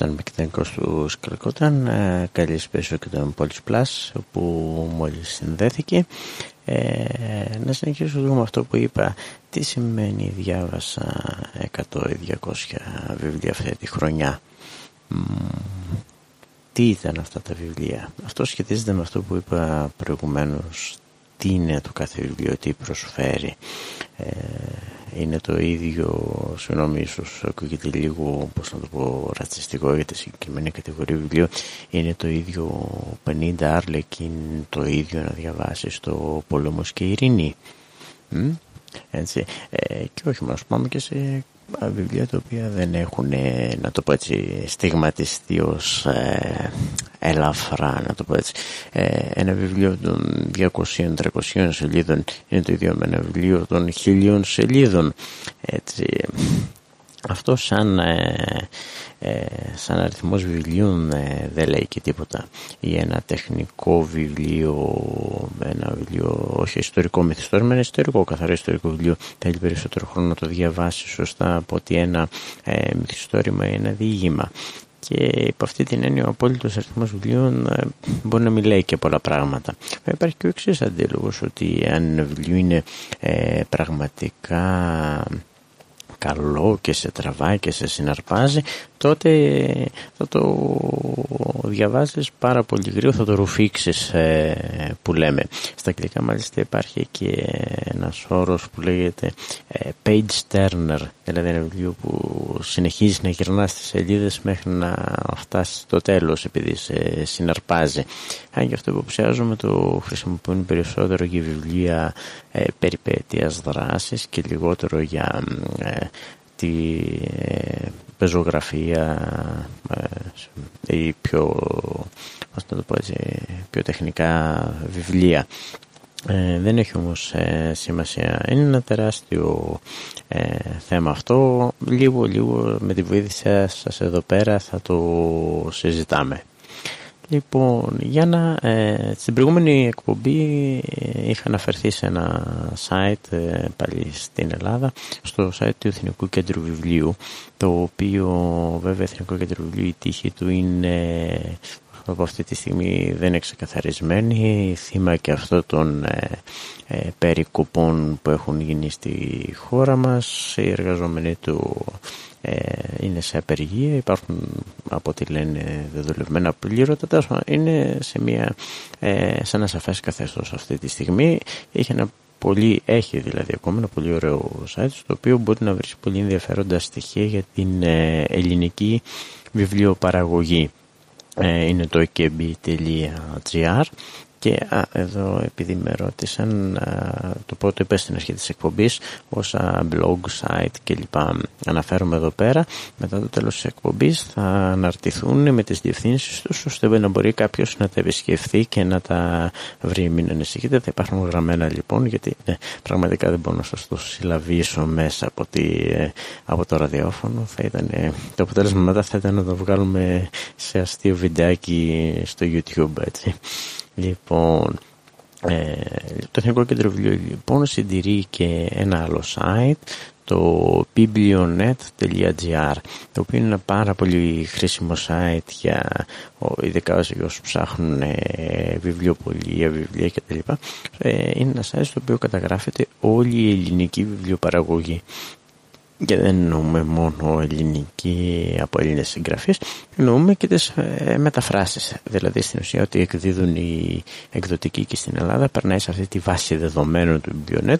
Ήταν ο μεκδενικός του Σκαλκόταν. Ε, καλησπέρα και τον Πόλης Plus που μόλις συνδέθηκε. Ε, να συνεχίσω λίγο με αυτό που είπα. Τι σημαίνει διάβασα 100 ή 200 βιβλία αυτή τη χρονιά; τι ήταν αυτά τα βιβλία; Αυτό σχετίζεται με αυτό που είπα προηγουμένως. Τι είναι το κάθε βιβλίο, τι προσφέρει. Ε, είναι το ίδιο, συγγνώμη ίσως ακούγεται λίγο, πώς να το πω, ρατσιστικό για τη συγκεκριμένη κατηγορία βιβλίο, είναι το ίδιο 50 άρλεκιν, το ίδιο να διαβάσεις το «Πόλεμος και ειρήνη». Έτσι. Ε, και όχι μας πάμε και σε βιβλία τα οποία δεν έχουν, να το πω έτσι, στιγματιστεί ως ε, ελαφρά, να το πω έτσι. Ε, ένα βιβλίο των 200-300 σελίδων είναι το ίδιο με ένα βιβλίο των χιλίων σελίδων. Έτσι, αυτό σαν, ε, ε, σαν αριθμός βιβλίων ε, δεν λέει και τίποτα ή ένα τεχνικό βιβλίο ένα βιβλίο όχι ιστορικό μυθιστόρημα ένα ιστορικό καθαρό ιστορικό βιβλίο θέλει περισσότερο χρόνο να το διαβάσει σωστά από ότι ένα ε, μυθιστόρημα ή ένα διήγημα και υπό αυτή την έννοια ο απόλυτος αριθμός βιβλίων ε, μπορεί να μιλάει και πολλά πράγματα. Υπάρχει και ο εξής αντίλογος ότι αν ένα βιβλίο είναι ε, πραγματικά καλό και σε τραβάει και σε συναρπάζει τότε θα το διαβάζεις πάρα πολύ γρήγορα, θα το ρουφήξεις ε, που λέμε. Στα αγγλικά μάλιστα υπάρχει και ένας όρος που λέγεται ε, page turner, δηλαδή ένα βιβλίο που συνεχίζεις να γυρνάς στις σελίδες μέχρι να φτάσεις στο τέλος επειδή σε συναρπάζει. Αν και αυτό υποψιάζομαι το χρησιμοποιούν περισσότερο για βιβλία ε, περιπέτειας δράσης και λιγότερο για ε, τη ε, πεζογραφία ε, ή πιο, να το πω έτσι, πιο τεχνικά βιβλία. Ε, δεν έχει όμως σημασία. Είναι ένα τεράστιο θέμα αυτό. Λίγο λίγο με τη βοήθεια σας εδώ πέρα θα το συζητάμε. Λοιπόν, για να, ε, στην προηγούμενη εκπομπή ε, είχα αναφερθεί σε ένα site ε, πάλι στην Ελλάδα, στο site του Εθνικού Κέντρου Βιβλίου, το οποίο βέβαια Εθνικό Κέντρο Βιβλίου η τύχη του είναι από αυτή τη στιγμή δεν είναι ξεκαθαρισμένη, θύμα και αυτό των ε, ε, περικοπών που έχουν γίνει στη χώρα μας, οι εργαζόμενοι του ε, είναι σε απεργία, υπάρχουν από ό,τι λένε δεδολευμένα πλήρωτα, είναι σε, μια, ε, σε ένα σαφές καθεστώς αυτή τη στιγμή. Έχει ένα πολύ, έχει δηλαδή ακόμα ένα πολύ ωραίο site στο οποίο μπορεί να βρεις πολύ ενδιαφέροντα στοιχεία για την ε, ελληνική βιβλιοπαραγωγή. Ε, είναι το ekb.gr και α, εδώ επειδή με ρώτησαν το πρώτο είπε στην αρχή της εκπομπής όσα blog, site κλπ. αναφέρομαι εδώ πέρα μετά το τέλος της εκπομπής θα αναρτηθούν με τις διευθύνσεις τους ώστε να μπορεί κάποιος να τα επισκεφθεί και να τα βρει. Μην ανησυχείτε θα υπάρχουν γραμμένα λοιπόν γιατί ναι, πραγματικά δεν μπορώ να σας το συλλαβήσω μέσα από, τη, ε, από το ραδιόφωνο. Θα ήταν, το αποτέλεσμα μετά θα ήταν να το βγάλουμε σε αστείο βιντεάκι στο YouTube έτσι Λοιπόν, ε, το Εθνικό Κέντρο Βιβλίου λοιπόν συντηρεί και ένα άλλο site το biblionet.gr το οποίο είναι ένα πάρα πολύ χρήσιμο site για ειδικά όσοι ψάχνουν ε, βιβλιοπολία, βιβλία κτλ. Ε, είναι ένα site στο οποίο καταγράφεται όλη η ελληνική βιβλιοπαραγωγή και δεν εννοούμε μόνο ελληνική από Έλληνες συγγραφείς, εννοούμε και τις ε, μεταφράσεις. Δηλαδή στην ουσία ότι εκδίδουν οι εκδοτικοί και στην Ελλάδα περνάει σε αυτή τη βάση δεδομένων του Biblionet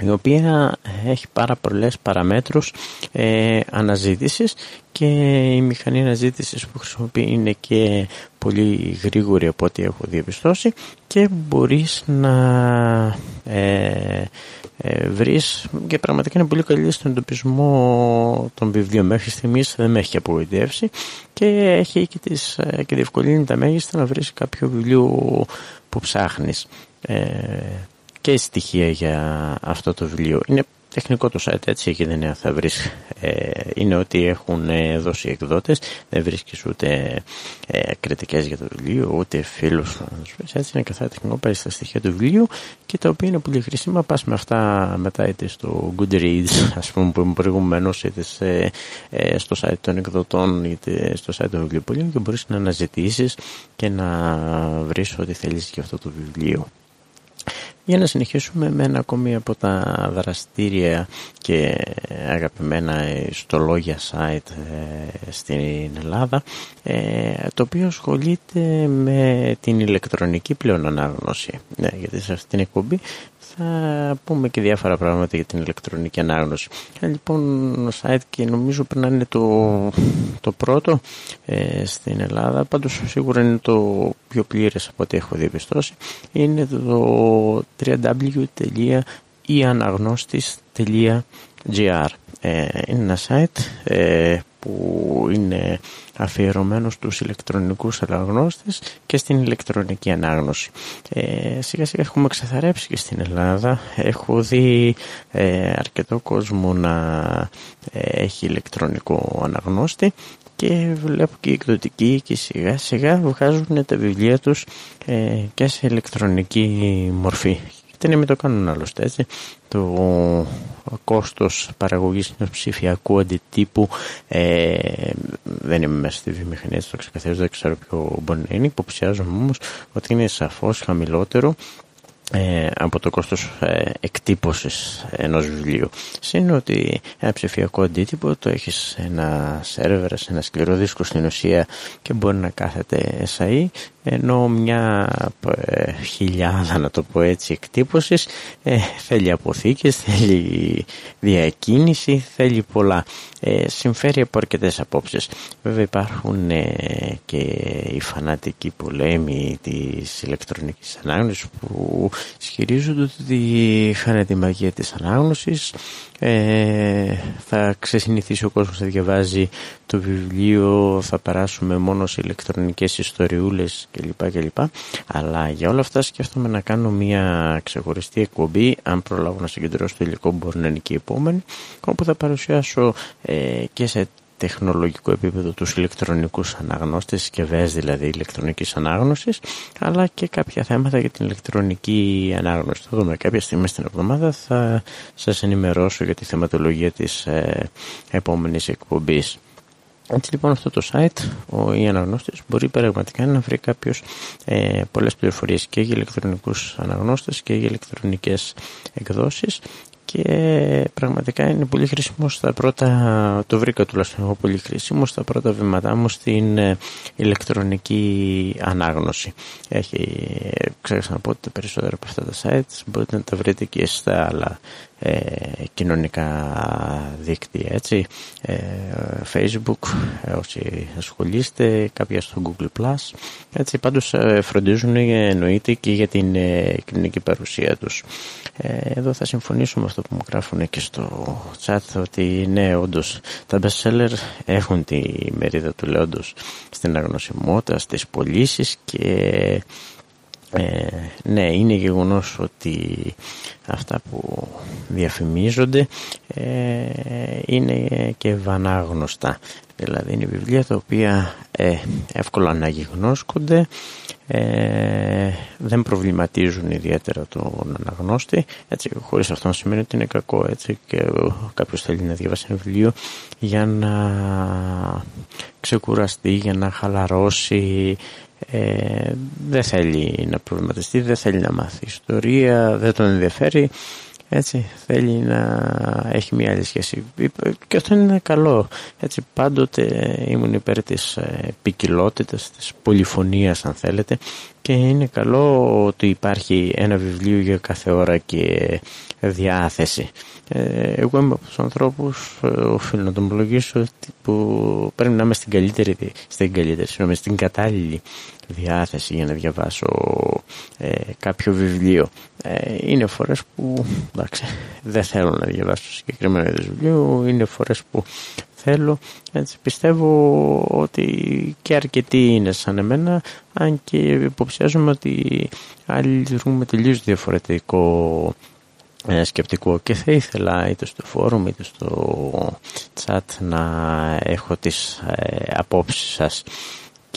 η οποία έχει πάρα πολλές παραμέτρους ε, αναζήτησης και η μηχανή αναζήτησης που χρησιμοποιεί είναι και πολύ γρήγορη από ό,τι έχω διαπιστώσει και μπορείς να ε, ε, βρεις και πραγματικά είναι πολύ καλή στον εντοπισμό των βιβλίων. Μέχρι στιγμής δεν με έχει απογοητεύσει και έχει και, τις, ε, και διευκολύνει τα μέγιστα να βρεις κάποιο βιβλίο που ψάχνεις ε, και στοιχεία για αυτό το βιβλίο. Είναι τεχνικό το site έτσι και δεν θα βρεις ε, είναι ότι έχουν ε, δώσει εκδότες δεν βρίσκεις ούτε ε, κριτικές για το βιβλίο ούτε φίλους έτσι είναι καθαρά τεχνικό πάει στα στοιχεία του βιβλίου και τα οποία είναι πολύ χρήσιμα. Πας με αυτά μετά είτε στο Goodreads [laughs] ας πούμε που είμαι προηγουμένως είτε σε, ε, στο site των εκδοτών είτε στο site των βιβλιοπολίων και μπορείς να αναζητήσεις και να βρεις ό,τι θέλεις για αυτό το βιβλίο για να συνεχίσουμε με ένα ακόμη από τα δραστήρια και αγαπημένα ιστολόγια site ε, στην Ελλάδα ε, το οποίο ασχολείται με την ηλεκτρονική πλέον ανάγνωση ναι, γιατί σε αυτή την εκπομπή θα πούμε και διάφορα πράγματα για την ηλεκτρονική ανάγνωση. Ε, λοιπόν, site και νομίζω πρέπει να είναι το, το πρώτο ε, στην Ελλάδα, πάντως σίγουρα είναι το πιο πλήρες από ό,τι έχω διαπιστώσει, είναι το www.ianagnostis.gr ε, Είναι ένα site ε, που είναι αφιερωμένος στους ηλεκτρονικούς αναγνώστες και στην ηλεκτρονική ανάγνωση. Ε, σιγά σιγά έχουμε ξεθαρέψει και στην Ελλάδα. Έχω δει ε, αρκετό κόσμο να ε, έχει ηλεκτρονικό αναγνώστη και βλέπω και οι εκδοτικοί και σιγά σιγά βγάζουν τα βιβλία τους ε, και σε ηλεκτρονική μορφή. Δεν είναι το κάνουν άλλωστε έτσι το κόστος παραγωγής ενός ψηφιακού αντιτύπου ε, δεν είμαι μέσα στη βιομηχανία, το ξεκαθαρίζω, δεν ξέρω ποιο μπορεί να είναι. Υποψιάζομαι όμως ότι είναι σαφώς χαμηλότερο ε, από το κόστος ε, εκτύπωσης ενός βιβλίου. Συν ότι ένα ψηφιακό αντίτυπο το έχεις ένα σερβερ, ένα σκληρό δίσκο στην ουσία και μπορεί να κάθεται SAE ενώ μια ε, χιλιάδα να το πω έτσι εκτύπωσης ε, θέλει αποθήκες, θέλει διακίνηση, θέλει πολλά. Ε, συμφέρει από αρκετές απόψεις. Βέβαια υπάρχουν ε, και οι φανατικοί πολέμοι της ηλεκτρονικής ανάγνωσης που ισχυρίζονται ότι χάνεται τη μαγεία της ανάγνωσης ε, θα ξεσυνηθίσει ο κόσμος να διαβάζει το βιβλίο, θα περάσουμε μόνο σε ηλεκτρονικές ιστοριούλες κλπ. κλπ. Αλλά για όλα αυτά σκέφτομαι να κάνω μια ξεχωριστή εκπομπή, αν προλάβω να συγκεντρώσω το υλικό μπορεί να είναι και η επόμενη, όπου θα παρουσιάσω ε, και σε τεχνολογικό επίπεδο τους ηλεκτρονικούς αναγνώστες, συσκευές δηλαδή ηλεκτρονικής ανάγνωσης, αλλά και κάποια θέματα για την ηλεκτρονική ανάγνωση. Θα δούμε κάποια στιγμή στην εβδομάδα, θα σας ενημερώσω για τη θεματολογία της ε, επόμενης εκπομπής. Έτσι λοιπόν αυτό το site, ο η αναγνώστης μπορεί πραγματικά να βρει κάποιος ε, πολλές πληροφορίες και για ηλεκτρονικούς αναγνώστες και για ηλεκτρονικές εκδόσεις και πραγματικά είναι πολύ χρήσιμο στα πρώτα, το βρήκα τουλάχιστον εγώ πολύ χρήσιμο στα πρώτα βήματά μου στην ε, ηλεκτρονική ανάγνωση. Έχει, ξέχασα να πω ότι τα περισσότερα από αυτά τα sites μπορείτε να τα βρείτε και στα άλλα ε, κοινωνικά δίκτυα έτσι. Ε, facebook ε, όσοι ασχολείστε κάποια στο google plus. Έτσι πάντως ε, φροντίζουν εννοείται και για την κοινωνική παρουσία τους. Εδώ θα συμφωνήσω με αυτό που μου γράφουν και στο chat ότι ναι όντως τα best seller έχουν τη μερίδα του λέοντος στην αγνωσιμότητα, στις πωλήσεις και ε, ναι, είναι γεγονός ότι αυτά που διαφημίζονται ε, είναι και βανάγνωστα. Δηλαδή είναι βιβλία τα οποία ε, εύκολα αναγυγνώσκονται, ε, δεν προβληματίζουν ιδιαίτερα τον αναγνώστη, έτσι, χωρίς αυτό να σημαίνει ότι είναι κακό έτσι, και κάποιος θέλει να διαβάσει ένα βιβλίο για να ξεκουραστεί, για να χαλαρώσει, ε, δεν θέλει να προβληματιστεί, δεν θέλει να μάθει ιστορία, δεν τον ενδιαφέρει. Έτσι, θέλει να έχει μια άλλη σχέση. Και αυτό είναι καλό. Έτσι, πάντοτε ήμουν υπέρ της ποικιλότητας, της πολυφωνίας αν θέλετε και είναι καλό ότι υπάρχει ένα βιβλίο για κάθε ώρα και διάθεση. Ε, εγώ είμαι από τους ανθρώπους, ε, οφείλω να το ομολογήσω, που πρέπει να είμαι στην καλύτερη, στην καλύτερη, στην κατάλληλη διάθεση για να διαβάσω ε, κάποιο βιβλίο. Ε, είναι φορές που εντάξει, δεν θέλω να διαβάσω συγκεκριμένο βιβλίο, είναι φορές που θέλω. Έτσι, πιστεύω ότι και αρκετοί είναι σαν εμένα, αν και υποψιάζομαι ότι άλλοι λειτουργούν με τελείως διαφορετικό ε, σκεπτικό και θα ήθελα είτε στο φόρουμ είτε στο chat να έχω τις ε, απόψεις σας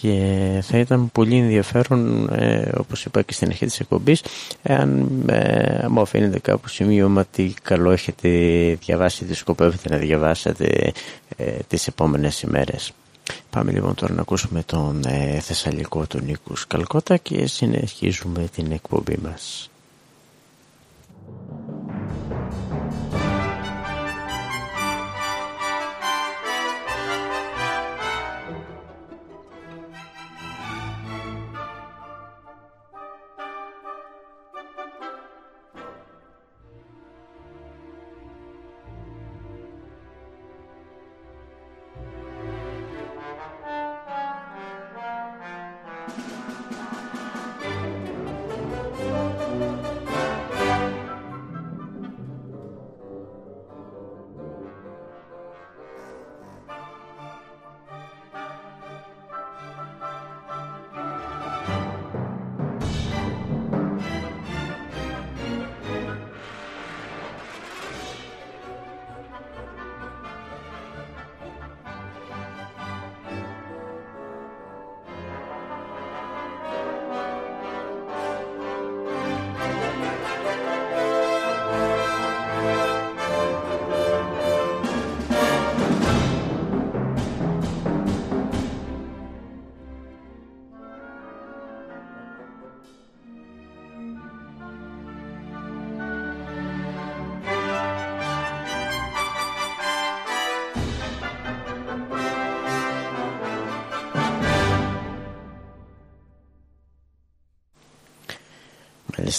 και θα ήταν πολύ ενδιαφέρον ε, όπως είπα και στην αρχή της εκπομπής εάν ε, μου αφήνετε κάπου σημείωμα ότι καλό έχετε διαβάσει τι σκοπεύετε να διαβάσετε ε, τις επόμενες ημέρες. Πάμε λοιπόν τώρα να ακούσουμε τον ε, Θεσσαλικό του Νίκου Καλκότα και συνεχίζουμε την εκπομπή μας.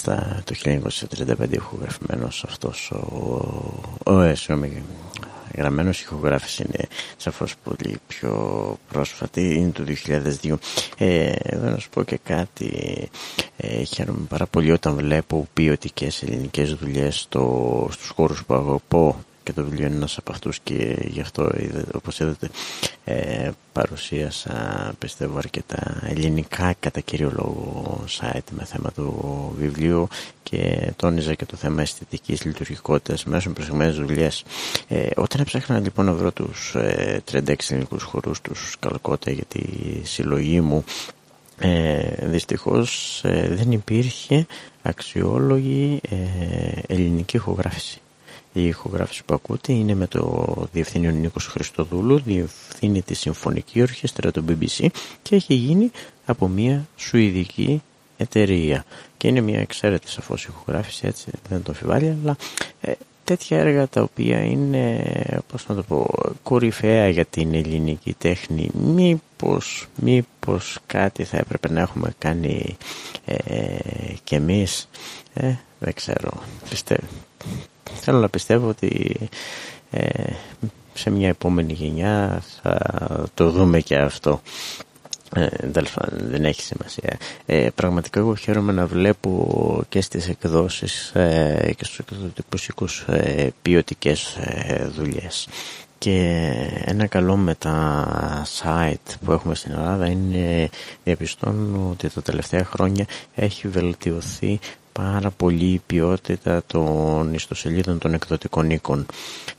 Μάλιστα το 1935 ηχογραφημένος αυτός ο, ο, ο, γραμμένος ηχογράφηση είναι σαφώς πολύ πιο πρόσφατη είναι το 2002 ε, εδώ να σου πω και κάτι ε, χαίρομαι πάρα πολύ όταν βλέπω ποιοτικές ελληνικές δουλειές στο, στους χώρους που αγαπώ και το βιβλίο είναι ένας από αυτούς και γι' αυτό όπως είδατε ε, παρουσίασα πιστεύω αρκετά ελληνικά κατά κύριο λόγο site με θέμα του βιβλίου και τόνιζα και το θέμα αισθητικής λειτουργικότητας μέσω προσεγμένες δουλειές. Ε, όταν έψαχνα λοιπόν να βρω τους ε, 36 ελληνικούς χορούς τους Καλκότα για τη συλλογή μου ε, δυστυχώς ε, δεν υπήρχε αξιόλογη ε, ελληνική ηχογράφηση. Η ηχογράφηση που ακούτε είναι με το διευθύνιο Νίκος Χριστοδούλου, διευθύνει τη Συμφωνική Ορχήστρα του BBC και έχει γίνει από μια σουηδική εταιρεία. Και είναι μια εξαίρετη σαφώς ηχογράφηση, έτσι δεν το αμφιβάλλει, αλλά ε, τέτοια έργα τα οποία είναι, πώς να το πω, κορυφαία για την ελληνική τέχνη, μήπως, μήπως κάτι θα έπρεπε να έχουμε κάνει ε, κι εμείς, ε, δεν ξέρω, πιστεύω θέλω να πιστεύω ότι ε, σε μια επόμενη γενιά θα το δούμε και αυτό. Ε, δεν έχει σημασία. Ε, πραγματικά εγώ χαίρομαι να βλέπω και στις εκδόσεις ε, και στους εκδοτικούς ε, ποιοτικές ε, δουλειές. Και ένα καλό με τα site που έχουμε στην Ελλάδα είναι διαπιστώνω ότι τα τελευταία χρόνια έχει βελτιωθεί πάρα πολύ η ποιότητα των ιστοσελίδων των εκδοτικών οίκων.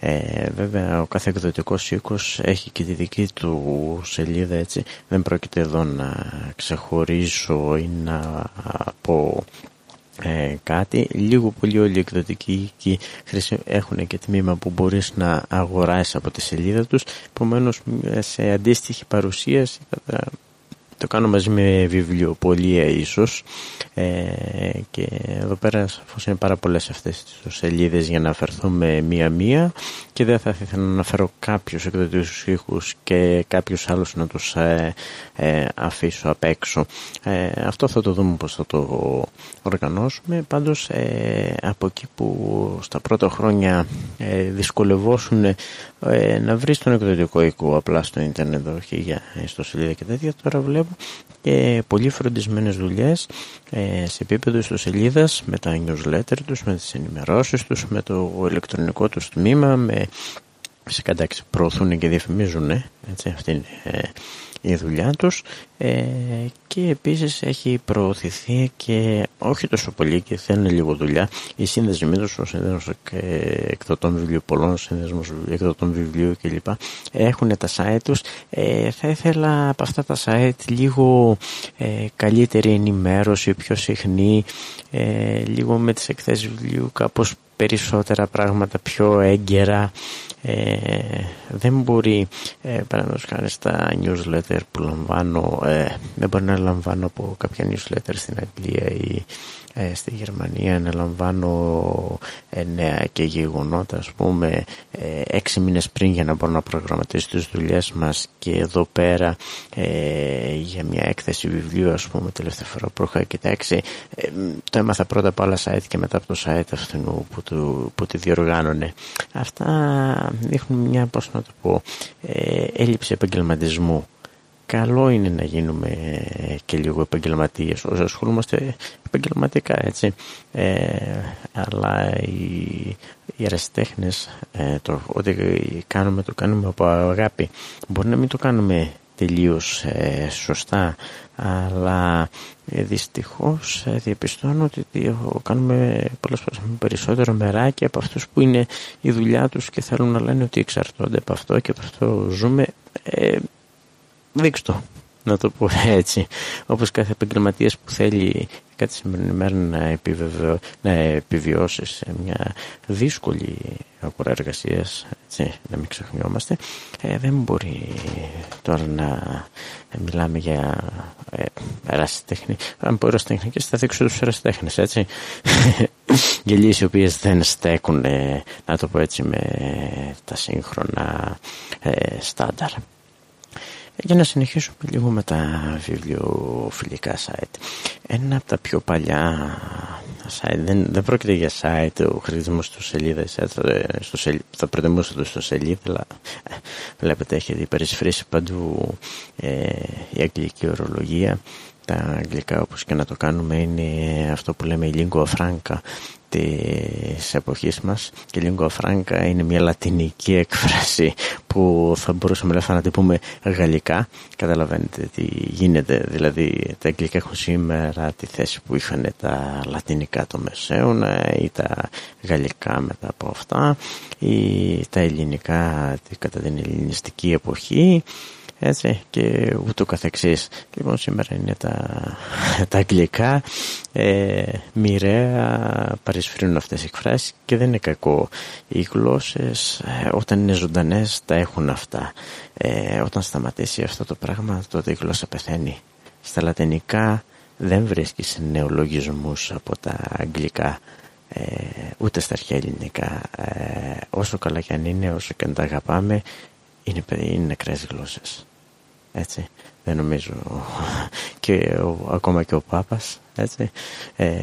Ε, βέβαια ο κάθε εκδοτικός οίκος έχει και τη δική του σελίδα έτσι. Δεν πρόκειται εδώ να ξεχωρίσω ή να πω ε, κάτι. Λίγο πολύ όλοι οι εκδοτικοί οίκοι έχουν και τμήμα που μπορείς να αγοράσεις από τη σελίδα τους. Επομένως σε αντίστοιχη παρουσίαση το κάνω μαζί με βιβλιοπολία ίσως ε, και εδώ πέρα σαφώς είναι πάρα πολλές αυτές τις σελίδες για να αφαιρθούμε μία-μία και δεν θα ήθελα να αναφέρω κάποιους εκδοτικούς ήχους και κάποιους άλλους να τους ε, ε, αφήσω απ' έξω. Ε, αυτό θα το δούμε πώς θα το οργανώσουμε. Πάντως από εκεί που στα πρώτα χρόνια δυσκολευόσουν να βρεις τον εκδοτικό οίκο απλά στο ίντερνετ όχι για ιστοσελίδα και τέτοια τώρα βλέπω και πολύ φροντισμένες δουλειές σε επίπεδο ιστοσελίδας με τα newsletter τους, με τις ενημερώσεις τους, με το ηλεκτρονικό τους τμήμα, με φυσικά εντάξει προωθούν και διαφημίζουν έτσι, αυτή είναι ε, η δουλειά τους ε, και επίσης έχει προωθηθεί και όχι τόσο πολύ και θέλουν λίγο δουλειά οι σύνδεσμοι τους, ο σύνδεσμος εκδοτών βιβλίου πολλών, ο σύνδεσμος εκδοτών βιβλίου κλπ. Έχουν τα site τους. Ε, θα ήθελα από αυτά τα site λίγο ε, καλύτερη ενημέρωση, πιο συχνή ε, λίγο με τις εκθέσεις βιβλίου κάπως περισσότερα πράγματα πιο έγκαιρα ε, δεν μπορεί ε, παραδείγματος χάρη στα newsletter που λαμβάνω ε, δεν μπορεί να λαμβάνω από κάποια newsletter στην Αγγλία ή ε, στη Γερμανία να λαμβάνω ε, νέα και γεγονότα ας πούμε ε, έξι μήνες πριν για να μπορώ να προγραμματίσω τις δουλειές μας και εδώ πέρα ε, για μια έκθεση βιβλίου ας πούμε τελευταία φορά που είχα κοιτάξει το έμαθα πρώτα από άλλα site και μετά από το site αυτού που, του, που τη διοργάνωνε. Αυτά δείχνουν μια πώς να το πω έλλειψη επαγγελματισμού. Καλό είναι να γίνουμε και λίγο επαγγελματίες. Όσο ασχολούμαστε επαγγελματικά έτσι. Ε, αλλά οι, οι ερασιτέχνες ε, το ότι κάνουμε το κάνουμε από αγάπη. Μπορεί να μην το κάνουμε τελείως ε, σωστά αλλά ε, δυστυχώς ε, διαπιστώνω ότι κάνουμε πολλές φορές περισσότερο μεράκι από αυτούς που είναι η δουλειά τους και θέλουν να λένε ότι εξαρτώνται από αυτό και από αυτό ζούμε ε, δείξτε να το πω έτσι. Όπως κάθε επαγγελματίας που θέλει κάτι σημερινή μέρα να, να επιβιώσεις σε μια δύσκολη αγορά εργασίας, να μην ξεχνιόμαστε, ε, δεν μπορεί τώρα να μιλάμε για ε, ερασιτέχνη. Αν πω ερασιτέχνη, θα δείξω τους ερασιτέχνες, έτσι. [laughs] Γελίες οι οποίες δεν στέκουν, ε, να το πω έτσι, με τα σύγχρονα ε, στάνταρ. Για να συνεχίσουμε λίγο με τα βιβλιοφιλικά site. Ένα από τα πιο παλιά site, δεν, δεν πρόκειται για site, ο χαρακτηρισμό του σελίδα. Θα προτιμούσα το στο σελίδα, αλλά βλέπετε έχετε υπερισφρήσει παντού ε, η αγγλική ορολογία. Τα αγγλικά όπως και να το κάνουμε είναι αυτό που λέμε η lingua franca της εποχής μας και lingua franca είναι μια λατινική έκφραση που θα μπορούσαμε να, να την πούμε γαλλικά. Καταλαβαίνετε τι γίνεται δηλαδή τα αγγλικά έχουν σήμερα τη θέση που είχαν τα λατινικά το μεσαίωνα ή τα γαλλικά μετά από αυτά ή τα ελληνικά κατά την ελληνιστική εποχή έτσι και ούτω καθεξής. Λοιπόν σήμερα είναι τα, [laughs] τα αγγλικά ε, μοιραία παρισφρύνουν αυτές οι εκφράσεις και δεν είναι κακό. Οι γλώσσες ε, όταν είναι ζωντανές τα έχουν αυτά. Ε, όταν σταματήσει αυτό το πράγμα τότε η γλώσσα πεθαίνει. Στα λατινικά δεν βρίσκεις νεολογισμούς από τα αγγλικά ε, ούτε στα αρχαία ελληνικά. Ε, όσο καλά και αν είναι, όσο και αν τα αγαπάμε, είναι, είναι νεκρές γλώσσες. Έτσι. Δεν νομίζω. Και ο, ακόμα και ο Πάπας έτσι ε,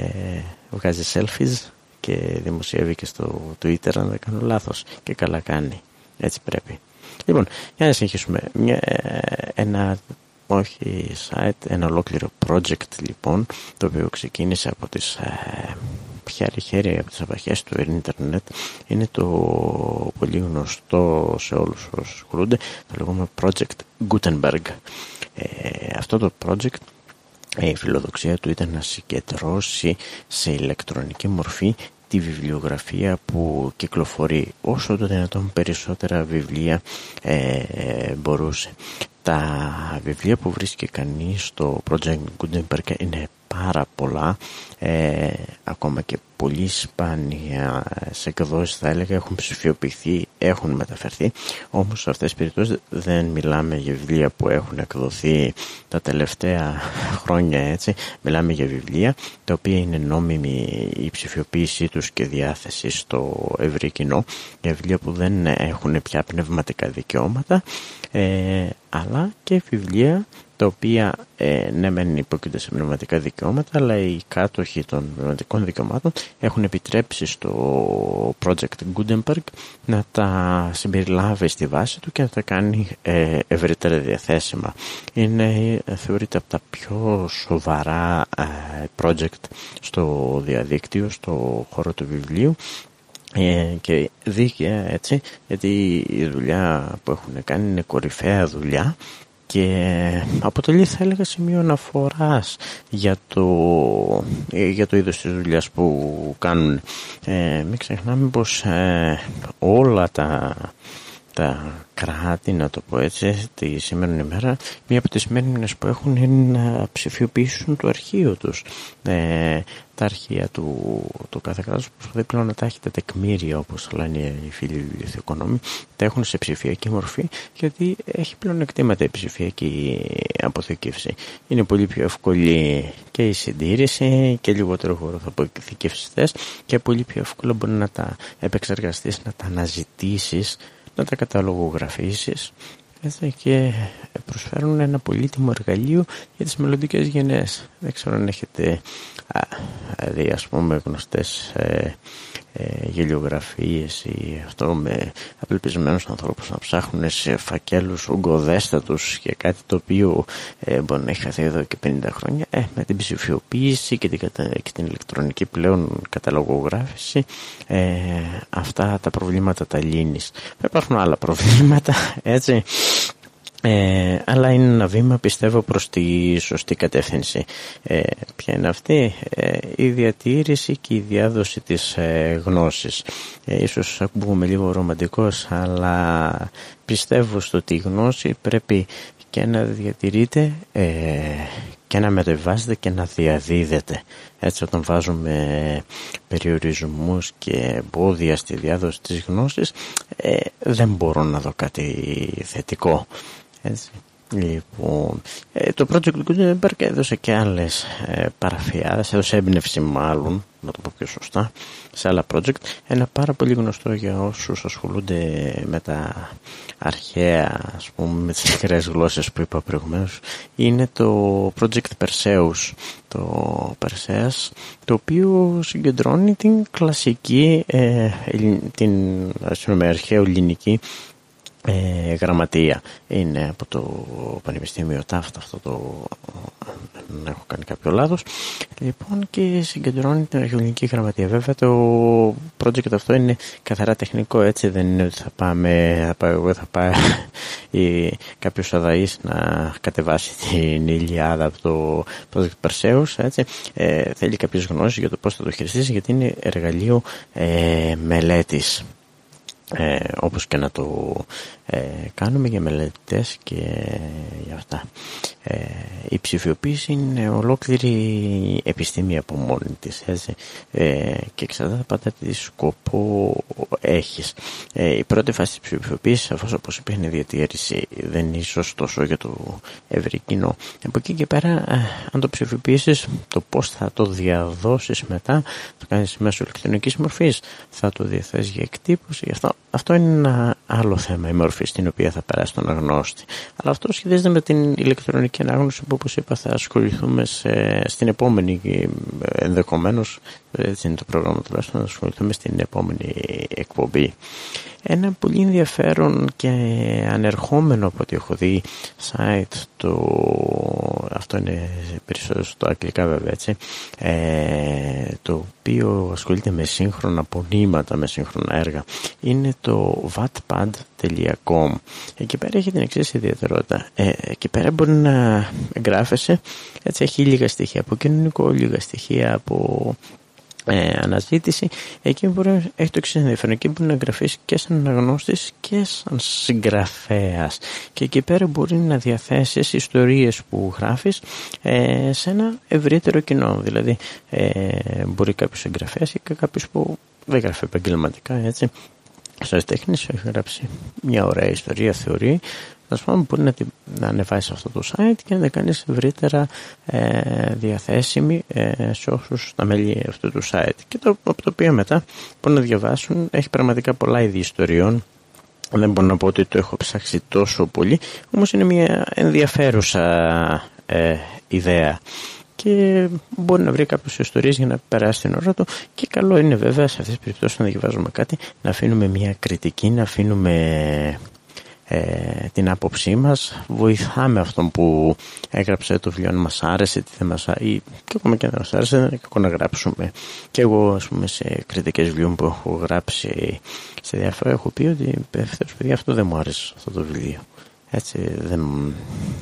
βγάζει selfies και δημοσιεύει και στο Twitter αν δεν κάνω λάθος. Και καλά κάνει. Έτσι πρέπει. Λοιπόν για να συνεχίσουμε. Μια, ένα όχι site, ένα ολόκληρο project λοιπόν το οποίο ξεκίνησε από τις ε, χέρι από τις απαρχές του ίντερνετ. Είναι το πολύ γνωστό σε όλους όσους ασχολούνται το λεγόμενο Project Gutenberg. Ε, αυτό το project ε, η φιλοδοξία του ήταν να συγκεντρώσει σε ηλεκτρονική μορφή τη βιβλιογραφία που κυκλοφορεί. Όσο το δυνατόν περισσότερα βιβλία ε, μπορούσε. Τα βιβλία που βρίσκει κανείς στο Project Gutenberg είναι πάρα πολλά. Ε, ακόμα και πολύ σπάνια σε εκδόσεις θα έλεγα έχουν ψηφιοποιηθεί, έχουν μεταφερθεί. Όμως σε αυτές τις περιπτώσεις δεν μιλάμε για βιβλία που έχουν εκδοθεί τα τελευταία χρόνια έτσι. Μιλάμε για βιβλία τα οποία είναι νόμιμη η ψηφιοποίησή τους και διάθεση στο ευρύ κοινό για βιβλία που δεν έχουν πια πνευματικά δικαιώματα. Ε, αλλά και βιβλία τα οποία ε, ναι μεν υπόκειται σε πνευματικά δικαιώματα αλλά οι κάτοχοι των πνευματικών δικαιωμάτων έχουν επιτρέψει στο project Gutenberg να τα συμπεριλάβει στη βάση του και να τα κάνει ε, ευρύτερα διαθέσιμα. Είναι ε, θεωρείται από τα πιο σοβαρά ε, project στο διαδίκτυο, στο χώρο του βιβλίου ε, και δίκαια έτσι γιατί η δουλειά που έχουν κάνει είναι κορυφαία δουλειά και αποτελείς θα έλεγα σημείο αναφοράς για το, ε, για το είδος της δουλειάς που κάνουν. Ε, μην ξεχνάμε πως ε, όλα τα, τα κράτη, να το πω έτσι, τη σήμερα ημέρα, μία από τις μέρες που έχουν είναι να ψηφιοποιήσουν το αρχείο τους. Ε, τα αρχεία του, του κάθε κράτους προσπαθεί πλέον να τα έχει τα τεκμήρια όπως λένε οι φίλοι βιβλιοθηκονόμοι τα έχουν σε ψηφιακή μορφή γιατί έχει πλέον εκτίματα η ψηφιακή αποθηκεύση είναι πολύ πιο εύκολη και η συντήρηση και λιγότερο χώρο θα αποθηκεύσεις και πολύ πιο εύκολο μπορεί να τα επεξεργαστείς να τα αναζητήσεις να τα καταλογογραφήσεις και προσφέρουν ένα πολύτιμο εργαλείο για τις μελλοντικές γενναίες. Δεν ξέρω αν έχετε δει ας πούμε γνωστές ε, ε, γελιογραφίες ή αυτό με απελπισμένους ανθρώπους να ψάχνουν σε φακέλους ογκοδέστατους για κάτι το οποίο ε, μπορεί να έχει χαθεί εδώ και 50 χρόνια ε, με την ψηφιοποίηση και την, και την ηλεκτρονική πλέον καταλογογράφηση ε, αυτά τα προβλήματα τα λύνεις. Υπάρχουν άλλα προβλήματα έτσι ε, αλλά είναι ένα βήμα πιστεύω προς τη σωστή κατεύθυνση. Ε, ποια είναι αυτή; Ε, η διατήρηση και η διάδοση της ε, γνώσης. Ε, ίσως ακούμε λίγο ρομαντικός αλλά πιστεύω στο ότι η γνώση πρέπει και να διατηρείται ε, και να μετεβάζεται και να διαδίδεται. Έτσι όταν βάζουμε περιορισμούς και εμπόδια στη διάδοση της γνώσης δεν μπορώ να δω κάτι θετικό. Έτσι. Λοιπόν, ε, το Project Gutenberg έδωσε και άλλες ε, παραφιάδες, έδωσε έμπνευση μάλλον, να το πω πιο σωστά, σε άλλα project. Ένα πάρα πολύ γνωστό για όσους ασχολούνται με τα αρχαία, ας πούμε, με τις μικρές γλώσσες που είπα προηγουμένως, είναι το Project Perseus, το Perseus, το οποίο συγκεντρώνει την κλασική, ε, την ας πούμε, αρχαία ελληνική ε, γραμματεία. Είναι από το Πανεπιστήμιο Ταύτα αυτό το δεν έχω κάνει κάποιο λάθος. Λοιπόν και συγκεντρώνει την αρχαιολογική γραμματεία. Βέβαια το project αυτό είναι καθαρά τεχνικό έτσι δεν είναι ότι θα πάμε, θα πάω εγώ θα πάει [laughs] ή κάποιος αδαής να κατεβάσει την Ιλιάδα από το project Perseus έτσι. Ε, θέλει κάποιες γνώσεις για το πώς θα το χειριστείς γιατί είναι εργαλείο ε, μελέτης ε, όπως και να το ε, κάνουμε για μελετές και για αυτά. Ε, η ψηφιοποίηση είναι ολόκληρη επιστήμη από μόνη της έτσι, ε, και εξαρτάται πάντα τι σκοπό έχεις. Ε, η πρώτη φάση της ψηφιοποίησης αφού όπως είπε είναι η διατήρηση δεν είναι ίσως τόσο για το ευρύ κοινό. Από εκεί και πέρα αν το ψηφιοποιήσεις το πώς θα το διαδώσεις μετά θα κάνεις μέσω ηλεκτρονικής μορφής θα το διαθέσεις για εκτύπωση αυτό, αυτό είναι ένα άλλο θέμα η μορφή στην οποία θα περάσει τον αγνώστη αλλά αυτό σχετίζεται με την ηλεκτρονική και ανάγνωση που όπως είπα θα ασχοληθούμε σε, στην επόμενη ενδεχομένως έτσι είναι το πρόγραμμα τουλάχιστον θα ασχοληθούμε στην επόμενη εκπομπή. Ένα πολύ ενδιαφέρον και ανερχόμενο από ό,τι έχω δει site το, αυτό είναι περισσότερο στο αγγλικά βέβαια έτσι. Ε, το οποίο ασχολείται με σύγχρονα πονήματα, με σύγχρονα έργα είναι το wattpad.com εκεί πέρα έχει την εξής ιδιαιτερότητα. Ε, εκεί πέρα μπορεί να εγγράφεσαι έτσι έχει λίγα στοιχεία από κοινωνικό λίγα στοιχεία από ε, αναζήτηση, εκεί μπορεί, έχει το εξής ενδιαφέρον. Εκεί μπορεί να εγγραφεί και σαν αναγνώστης και σαν συγγραφέας. Και εκεί πέρα μπορεί να διαθέσεις ιστορίες που γράφεις ε, σε ένα ευρύτερο κοινό. Δηλαδή, ε, μπορεί κάποιος εγγραφέα ή και κάποιος που δεν γράφει επαγγελματικά, έτσι. Στο τέχνη έχει γράψει μια ωραία ιστορία, θεωρεί, ας πούμε μπορεί να, να ανεβάσεις αυτό το site και να τα κάνεις ευρύτερα ε, διαθέσιμη ε, σε όσους τα μέλη αυτού του site. Και το, από το οποίο μετά μπορούν να διαβάσουν. Έχει πραγματικά πολλά είδη ιστοριών. Δεν μπορώ να πω ότι το έχω ψάξει τόσο πολύ όμως είναι μια ενδιαφέρουσα ε, ιδέα. Και μπορεί να βρει κάποιες ιστορίες για να περάσει την ώρα του. Και καλό είναι βέβαια σε αυτές τις περιπτώσεις να διαβάζουμε κάτι, να αφήνουμε μια κριτική, να αφήνουμε ε, την άποψή μας. Βοηθάμε αυτόν που έγραψε το βιβλίο αν μας άρεσε τι δεν μας άρεσε και ακόμα και αν δεν μας άρεσε δεν είναι κακό να γράψουμε. Και εγώ ας πούμε σε κριτικές βιβλίων που έχω γράψει σε διάφορα έχω πει ότι παιδιά αυτό δεν μου άρεσε αυτό το βιβλίο έτσι δεν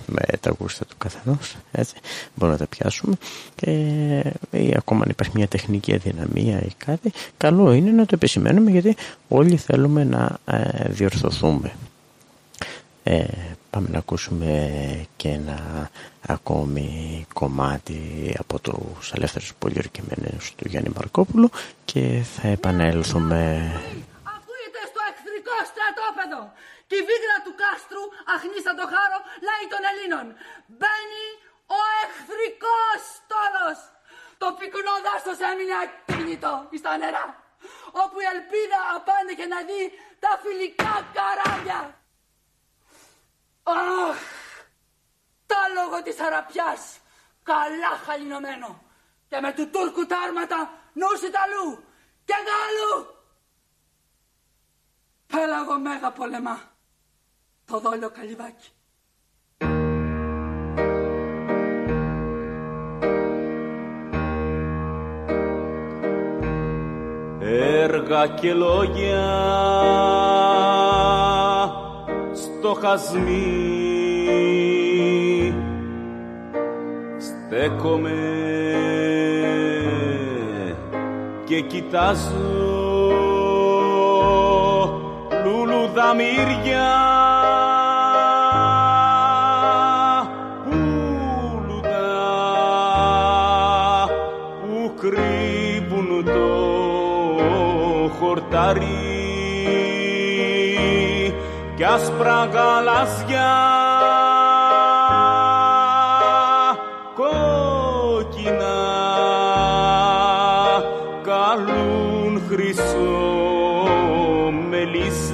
με τα γούστα του καθενός έτσι μπορούμε να τα πιάσουμε. Και ή ακόμα αν υπάρχει μια τεχνική αδυναμία ή κάτι καλό είναι να το επισημαίνουμε γιατί όλοι θέλουμε να ε, διορθωθούμε ε, πάμε να ακούσουμε και ένα ακόμη κομμάτι από τους ελεύθερους πολιορκημένους του Γιάννη Μαρκόπουλου και θα επανέλθουμε. Ακούγεται στο εχθρικό στρατόπεδο και η βίγρα του κάστρου αχνίστα το χάρο λέει των Ελλήνων. Μπαίνει ο εχθρικός στόλος. Το πυκνό δάσος έμεινε ακίνητο στα νερά όπου η ελπίδα απάντηκε να δει τα φιλικά καράβια. Αχ! Τα λόγω της αραπιάς, καλά χαλινωμένο και με του Τούρκου τα άρματα νους Ιταλού και Γάλλου. Πέλαγο μέγα πολεμά, το δόλιο καλυβάκι. Έργα και λόγια στοχασμοί στέκομαι και κοιτάζω λουλουδά μύρια πουλουδά που κρύβουν το χορτάρι κι άσπρα γαλάζια κόκκινα καλούν χρυσό μελίσι.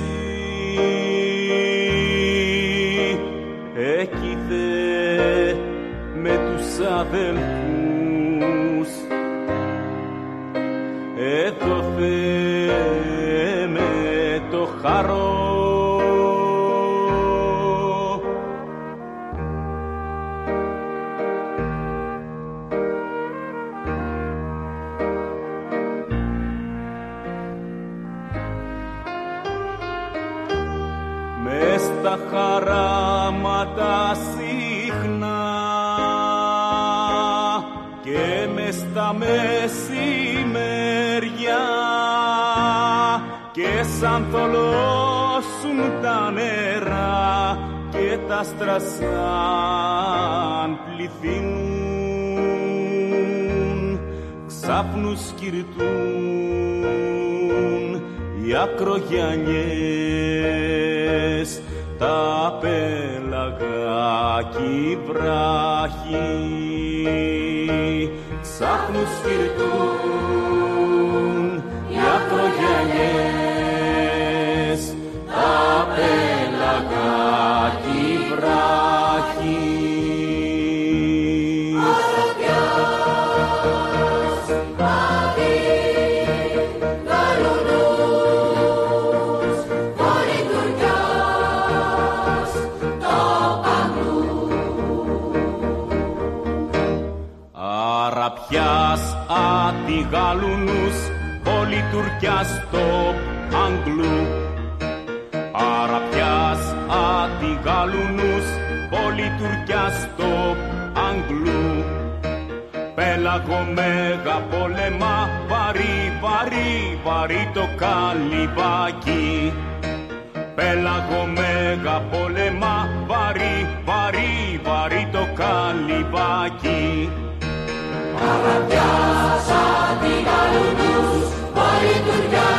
Εκεί με τους αδελφούς. Εδώ με το χαρό σαν θολώσουν τα νερά και τα στρασάν πληθύνουν ξάπνους κυρτούν οι ακρογιανιές τα πέλαγα κι βράχοι. Ξάπνους κυρτούν οι ακρογιανιές πολυτουρκιάς το Αγγλού Αραπιάς ατιγάλουνους πολυτουρκιάς το Αγγλού Πέλαγο μέγα πόλεμα βαρύ βαρύ βαρύ το καλυβάκι. Πέλαγο μέγα πόλεμα βαρύ βαρύ βαρύ το καλυβάκι Πέλαγο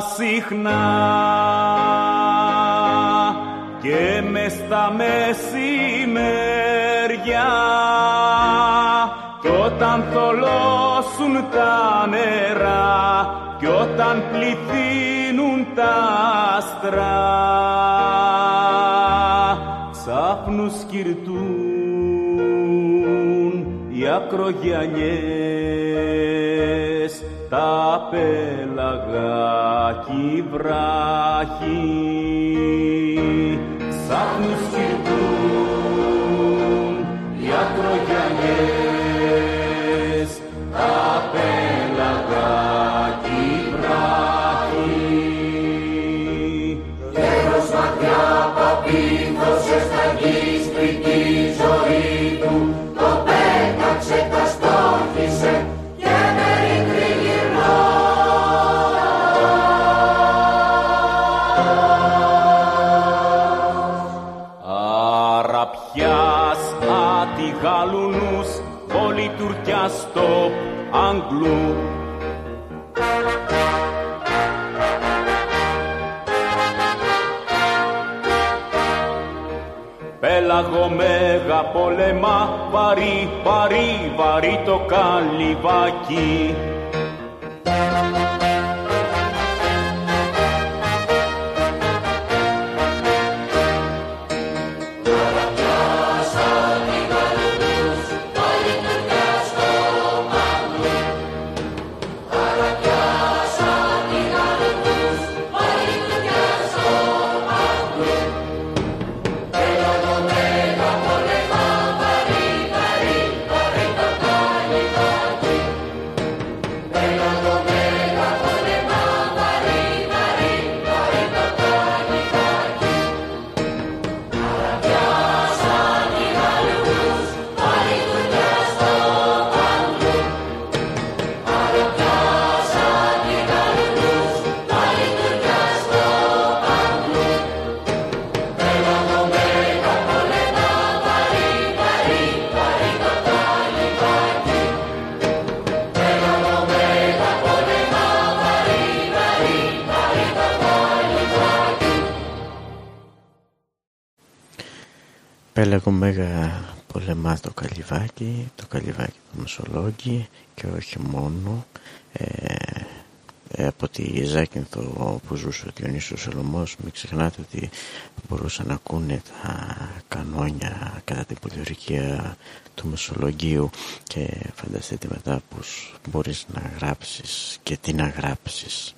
συχνά. Και μες στα μεσημέρια κι όταν θολώσουν σπάσουν τα νερά κι όταν πληθύνουν τα άστρα. Ξάπνους κυρτούν οι ακρογιανιές τα πέλαγα κι βράχοι Πέλαγο μέγα πολεμά, βαρύ, βαρύ, βαρύ το καλυβάκι. Καλυβάκι, το Καλυβάκι του Μεσολόγγι και όχι μόνο ε, ε, από τη Ζάκυνθο που ζούσε ο Διονύσιος Σολομός μην ξεχνάτε ότι μπορούσαν να ακούνε τα κανόνια κατά την πολιορκία του Μεσολογγίου και φανταστείτε μετά πως μπορείς να γράψεις και τι να γράψεις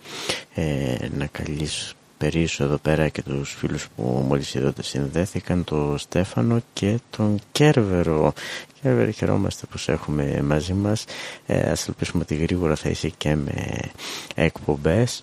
ε, να καλείς περίσω εδώ πέρα και τους φίλους που μόλις είδατε συνδέθηκαν το Στέφανο και τον Κέρβερο. Κέρβερο χαιρόμαστε που έχουμε μαζί μας. Ε, ας ελπίσουμε ότι γρήγορα θα είσαι και με εκπομπές.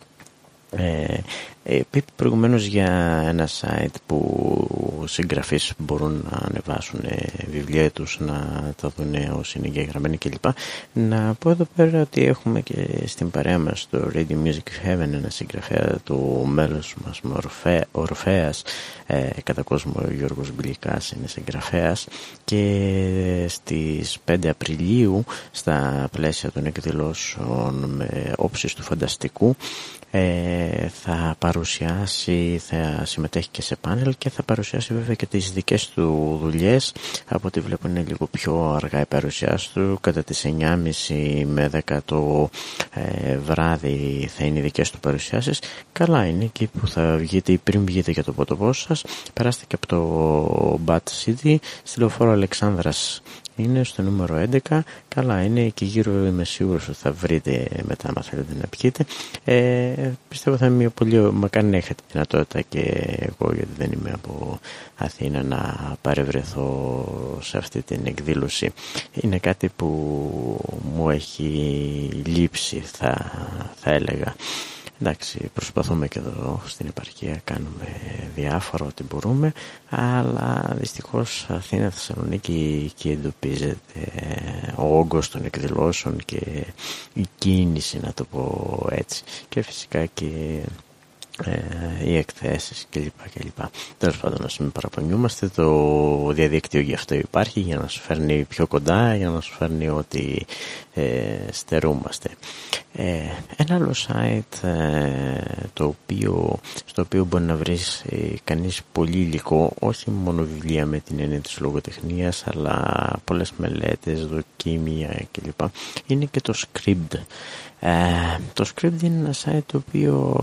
Ε, ε, είπε προηγουμένως για ένα site που συγγραφείς μπορούν να ανεβάσουν ε, βιβλία τους, να τα δουν όσοι είναι εγγεγραμμένοι κλπ. Να πω εδώ πέρα ότι έχουμε και στην παρέα μας το Radio Music Heaven ένα συγγραφέα του μέλος μας με Ορφέ, Ορφέας ε, κατά κόσμο ο Γιώργος Μπλικάς είναι συγγραφέας και στις 5 Απριλίου στα πλαίσια των εκδηλώσεων με όψεις του φανταστικού ε, θα παρουσιάσει, θα συμμετέχει και σε πάνελ και θα παρουσιάσει βέβαια και τις δικές του δουλειές. Από ό,τι βλέπω είναι λίγο πιο αργά η παρουσιάση του. Κατά τις 9.30 με 10 το ε, βράδυ θα είναι οι δικές του παρουσιάσεις. Καλά είναι εκεί που θα βγείτε ή πριν βγείτε για το ποτοπό σας. Περάστε και από το Bat City. Στη λεωφόρο Αλεξάνδρας είναι στο νούμερο 11 καλά είναι και γύρω είμαι σίγουρος ότι θα βρείτε μετά αν θέλετε να πιείτε. Ε, πιστεύω θα είναι μια πολύ μακάρι να έχετε δυνατότητα και εγώ γιατί δεν είμαι από Αθήνα να παρευρεθώ σε αυτή την εκδήλωση. Είναι κάτι που μου έχει λείψει θα, θα έλεγα Εντάξει, προσπαθούμε και εδώ στην επαρχία, κάνουμε διάφορα ό,τι μπορούμε, αλλά δυστυχώς Αθήνα, Θεσσαλονίκη και εντοπίζεται ο όγκος των εκδηλώσεων και η κίνηση, να το πω έτσι. Και φυσικά και ε, οι εκθέσεις κλπ. κλπ. Τέλος πάντων να μην παραπονιούμαστε το διαδίκτυο γι' αυτό υπάρχει για να σου φέρνει πιο κοντά για να σου φέρνει ότι ε, στερούμαστε ε, ένα άλλο site ε, το οποίο, στο οποίο μπορεί να βρεις ε, κανείς πολύ υλικό όχι μόνο βιβλία με την έννοια της λογοτεχνίας αλλά πολλές μελέτες, δοκίμια κλπ είναι και το Scribd ε, το script είναι ένα site το οποίο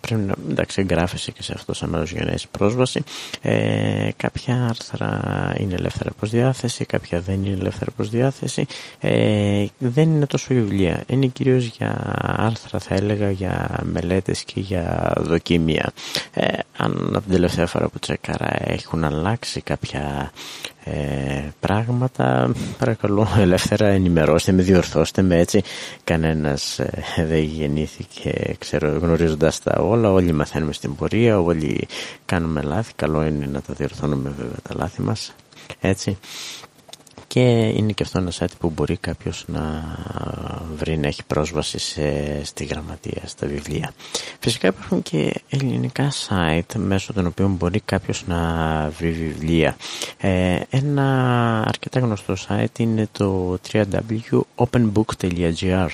πρέπει να εντάξει, εγγράφεσαι και σε αυτό σαν μέρος για να έχεις πρόσβαση. Ε, κάποια άρθρα είναι ελεύθερα προς διάθεση, κάποια δεν είναι ελεύθερα προς διάθεση. Ε, δεν είναι τόσο βιβλία. Είναι κυρίως για άρθρα θα έλεγα, για μελέτες και για δοκίμια. Ε, αν από την τελευταία φορά που τσεκάρα έχουν αλλάξει κάποια ε, πράγματα παρακαλώ ελεύθερα ενημερώστε με διορθώστε με έτσι. Κανένας ε, δεν γεννήθηκε ξέρω γνωρίζοντας τα όλα. Όλοι μαθαίνουμε στην πορεία όλοι κάνουμε λάθη. Καλό είναι να τα διορθώνουμε βέβαια τα λάθη μας έτσι και είναι και αυτό ένα site που μπορεί κάποιος να βρει να έχει πρόσβαση σε, στη γραμματεία, στα βιβλία. Φυσικά υπάρχουν και ελληνικά site μέσω των οποίων μπορεί κάποιος να βρει βιβλία. Ε, ένα αρκετά γνωστό site είναι το www.openbook.gr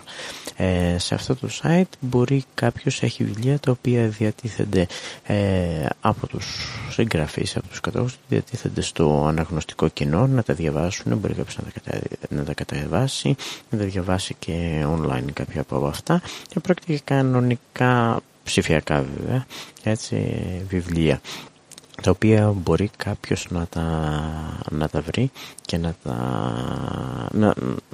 ε, σε αυτό το site μπορεί κάποιος έχει βιβλία τα οποία διατίθενται ε, από τους συγγραφείς, από τους κατόχους διατίθενται στο αναγνωστικό κοινό να τα διαβάσουν, μπορεί κάποιος να τα, κατα... να τα κατεβάσει, να τα διαβάσει και online κάποια από αυτά και πρόκειται για κανονικά ψηφιακά βέβαια, έτσι, βιβλία τα οποία μπορεί κάποιος να τα, να τα βρει και να τα, να,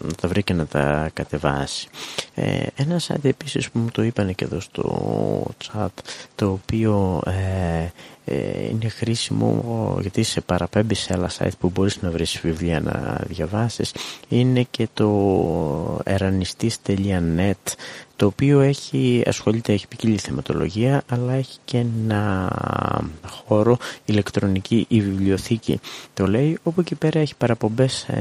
να τα βρει και να τα κατεβάσει. Ε, ένα site επίσης που μου το είπαν και εδώ στο chat το οποίο ε, ε, είναι χρήσιμο γιατί σε παραπέμπει σε άλλα site που μπορείς να βρεις βιβλία να διαβάσεις είναι και το eranistis.net το οποίο έχει, ασχολείται, έχει ποικίλη θεματολογία αλλά έχει και ένα χώρο ηλεκτρονική ή βιβλιοθήκη. Το λέει όπου εκεί πέρα έχει παραπομπές σε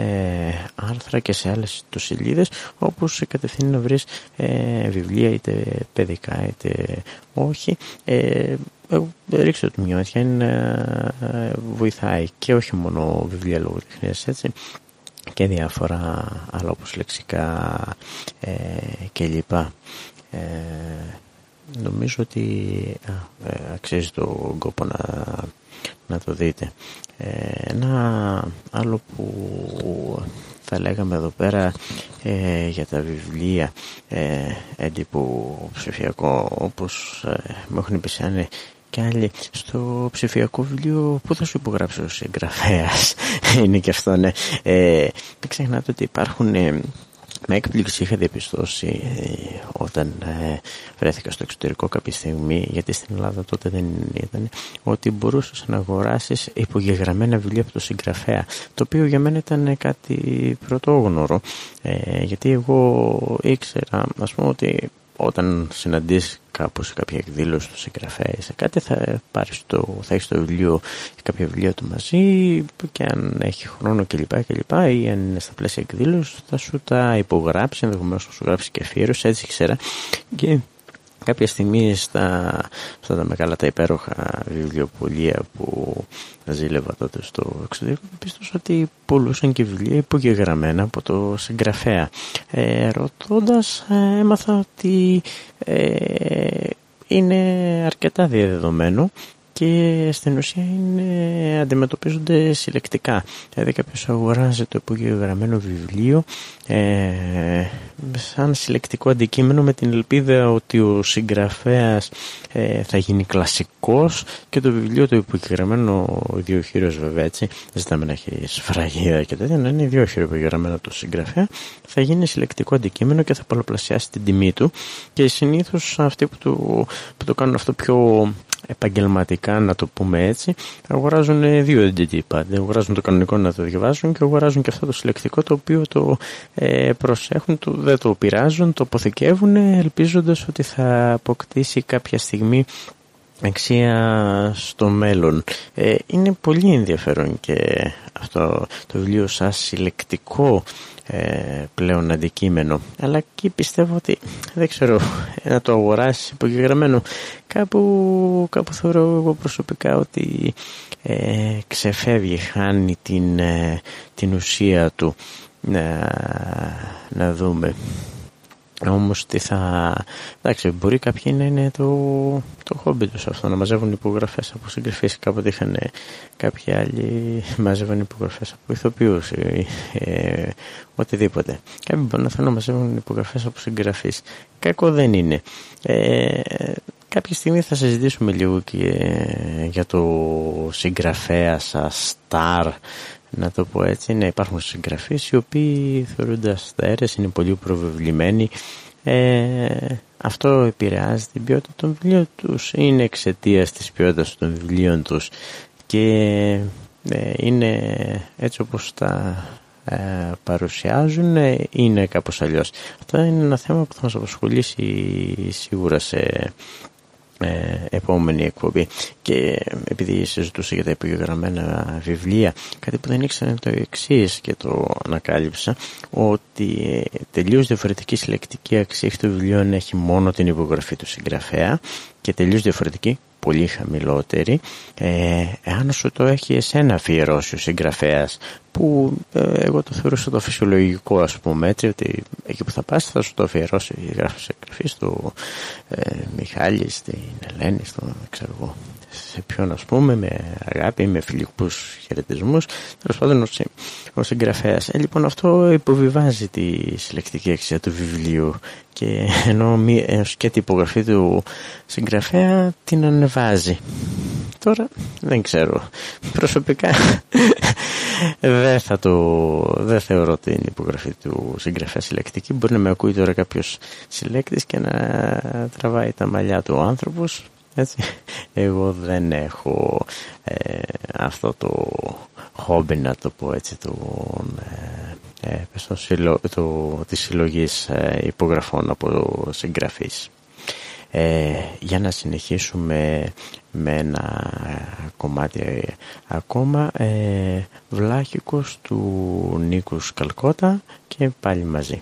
άρθρα και σε άλλες σελίδες όπου σε κατευθύνει να βρεις ε, βιβλία είτε παιδικά είτε όχι. Ε, ρίξτε το μια ματιά είναι, ε, βοηθάει. Και όχι μόνο βιβλία λογοτεχνίας έτσι και διάφορα άλλα όπως λεξικά ε, και λοιπά. Ε, νομίζω ότι α, ε, αξίζει το κόπο να, να το δείτε. Ε, ένα άλλο που θα λέγαμε εδώ πέρα ε, για τα βιβλία ε, έντυπου ψηφιακό όπως ε, μου έχουν επισάνει και άλλοι στο ψηφιακό βιβλίο που θα σου υπογράψει ο συγγραφέας; Είναι και αυτό ναι. Ε, μην ξεχνάτε ότι υπάρχουν ε, με έκπληξη είχα διαπιστώσει ε, όταν ε, βρέθηκα στο εξωτερικό κάποια στιγμή, γιατί στην Ελλάδα τότε δεν ήταν, ότι μπορούσες να αγοράσεις υπογεγραμμένα βιβλία από το συγγραφέα, το οποίο για μένα ήταν κάτι πρωτόγνωρο, ε, γιατί εγώ ήξερα, ας πούμε, ότι όταν συναντήσεις κάπου σε κάποια εκδήλωση του συγγραφέα ή σε κάτι θα, πάρεις το, θα έχεις το βιβλίο ή κάποια βιβλία του μαζί και αν έχει χρόνο κλπ. ή αν είναι στα πλαίσια εκδήλωσης θα σου τα υπογράψει ενδεχομένως θα σου γράψει και αφιέρωση έτσι ξέρα και κάποια στιγμή στα, στα τα μεγάλα τα υπέροχα βιβλιοπολία που ζήλευα τότε στο εξωτερικό πίστωσα ότι πουλούσαν και βιβλία υπογεγραμμένα από το συγγραφέα. Ε, ρωτώντας ε, έμαθα ότι ε, είναι αρκετά διαδεδομένο και στην ουσία είναι, αντιμετωπίζονται συλλεκτικά. Δηλαδή κάποιος αγοράζει το υπογεγραμμένο βιβλίο ε, σαν συλλεκτικό αντικείμενο με την ελπίδα ότι ο συγγραφέας ε, θα γίνει κλασικός και το βιβλίο το υπογεγραμμένο χείρος βέβαια έτσι δεν ζητάμε να έχει σφραγίδα και τέτοια να είναι ιδιόχειρο υπογεγραμμένο από το συγγραφέα θα γίνει συλλεκτικό αντικείμενο και θα πολλαπλασιάσει την τιμή του και συνήθως αυτοί που το, που το κάνουν αυτό πιο επαγγελματικά να το πούμε έτσι αγοράζουν δύο εντυπά αγοράζουν το κανονικό να το διαβάζουν και αγοράζουν και αυτό το συλλεκτικό το οποίο το ε, προσέχουν το, δεν το πειράζουν το αποθηκεύουν ελπίζοντας ότι θα αποκτήσει κάποια στιγμή αξία στο μέλλον. Ε, είναι πολύ ενδιαφέρον και αυτό το βιβλίο σαν συλλεκτικό ε, πλέον αντικείμενο. Αλλά εκεί πιστεύω ότι δεν ξέρω να το αγοράσει υπογεγραμμένο. Κάπου, κάπου θεωρώ εγώ προσωπικά ότι ε, ξεφεύγει, χάνει την, ε, την ουσία του. Να, να δούμε όμως τι θα... Εντάξει, μπορεί κάποιοι να είναι το, το χόμπι τους αυτό, να μαζεύουν υπογραφές από συγγραφείς. Κάποτε είχαν κάποιοι άλλοι [laughs] μαζεύουν υπογραφές από ηθοποιούς ή ε, οτιδήποτε. Κάποιοι μπορεί να θέλουν να μαζεύουν υπογραφές από συγγραφείς. Κακό δεν είναι. Ε, κάποια στιγμή θα συζητήσουμε λίγο και για το συγγραφέα σας, star, να το πω έτσι, να υπάρχουν συγγραφείς οι οποίοι θεωρούνται αστέρες, είναι πολύ προβεβλημένοι. Ε, αυτό επηρεάζει την ποιότητα των βιβλίων τους, είναι εξαιτίας της ποιότητας των βιβλίων τους και ε, είναι έτσι όπως τα ε, παρουσιάζουν είναι κάπως αλλιώς. Αυτό είναι ένα θέμα που θα μας απασχολήσει σίγουρα σε ε, επόμενη εκπομπή. Και επειδή συζητούσα για τα επιγραμμένα βιβλία κάτι που δεν ήξερα το εξής και το ανακάλυψα ότι τελείως διαφορετική συλλεκτική αξία έχει το βιβλίο έχει μόνο την υπογραφή του συγγραφέα και τελείως διαφορετική πολύ χαμηλότερη. Ε, εάν σου το έχει εσένα αφιερώσει ο συγγραφέας που ε, εγώ το θεωρούσα το φυσιολογικό ας πούμε έτσι ότι εκεί που θα πας θα σου το αφιερώσει η γράφη στο ε, Μιχάλη, στην Ελένη, στο ξέρω εγώ σε ποιον ας πούμε με αγάπη, με φιλικούς χαιρετισμούς. Τέλος πάντων ο συγγραφέας. Ε, λοιπόν αυτό υποβιβάζει τη συλλεκτική αξία του βιβλίου. Και ενώ και την υπογραφή του συγγραφέα την ανεβάζει. Τώρα δεν ξέρω. Προσωπικά [laughs] δεν θα το δεν θεωρώ την υπογραφή του συγγραφέα συλλεκτική. Μπορεί να με ακούει τώρα κάποιος συλλέκτης και να τραβάει τα μαλλιά του άνθρωπος έτσι. Εγώ δεν έχω ε, αυτό το χόμπι να το πω έτσι το, ε, ε το, συλλο, το, της συλλογής ε, υπογραφών από συγγραφείς. Ε, για να συνεχίσουμε με ένα κομμάτι ακόμα ε, Βλάχικος του Νίκους Σκαλκότα και πάλι μαζί.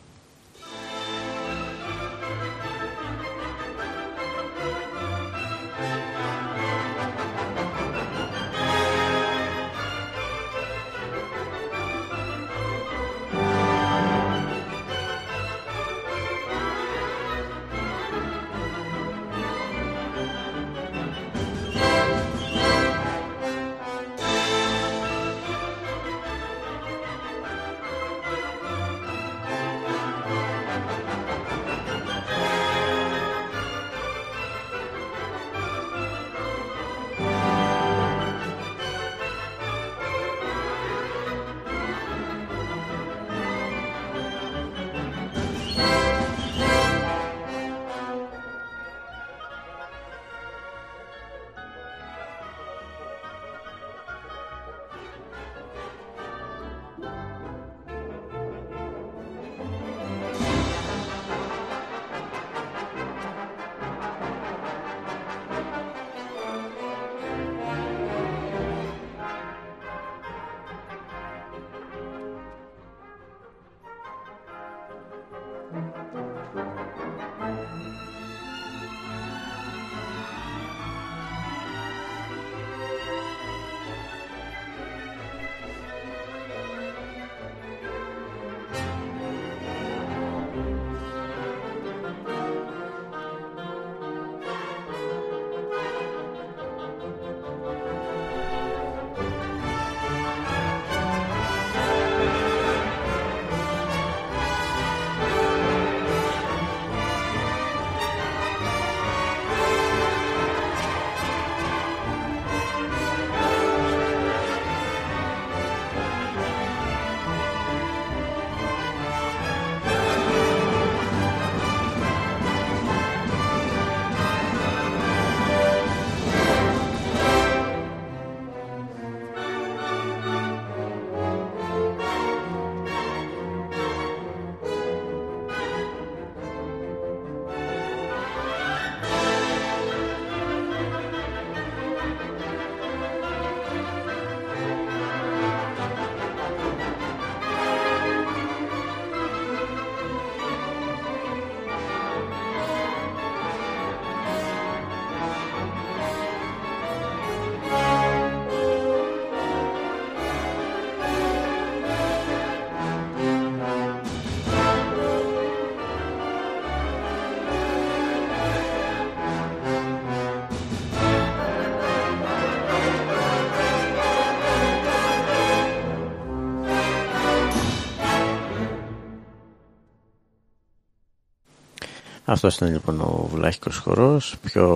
Αυτός ήταν λοιπόν ο Βλάχικος χορός, πιο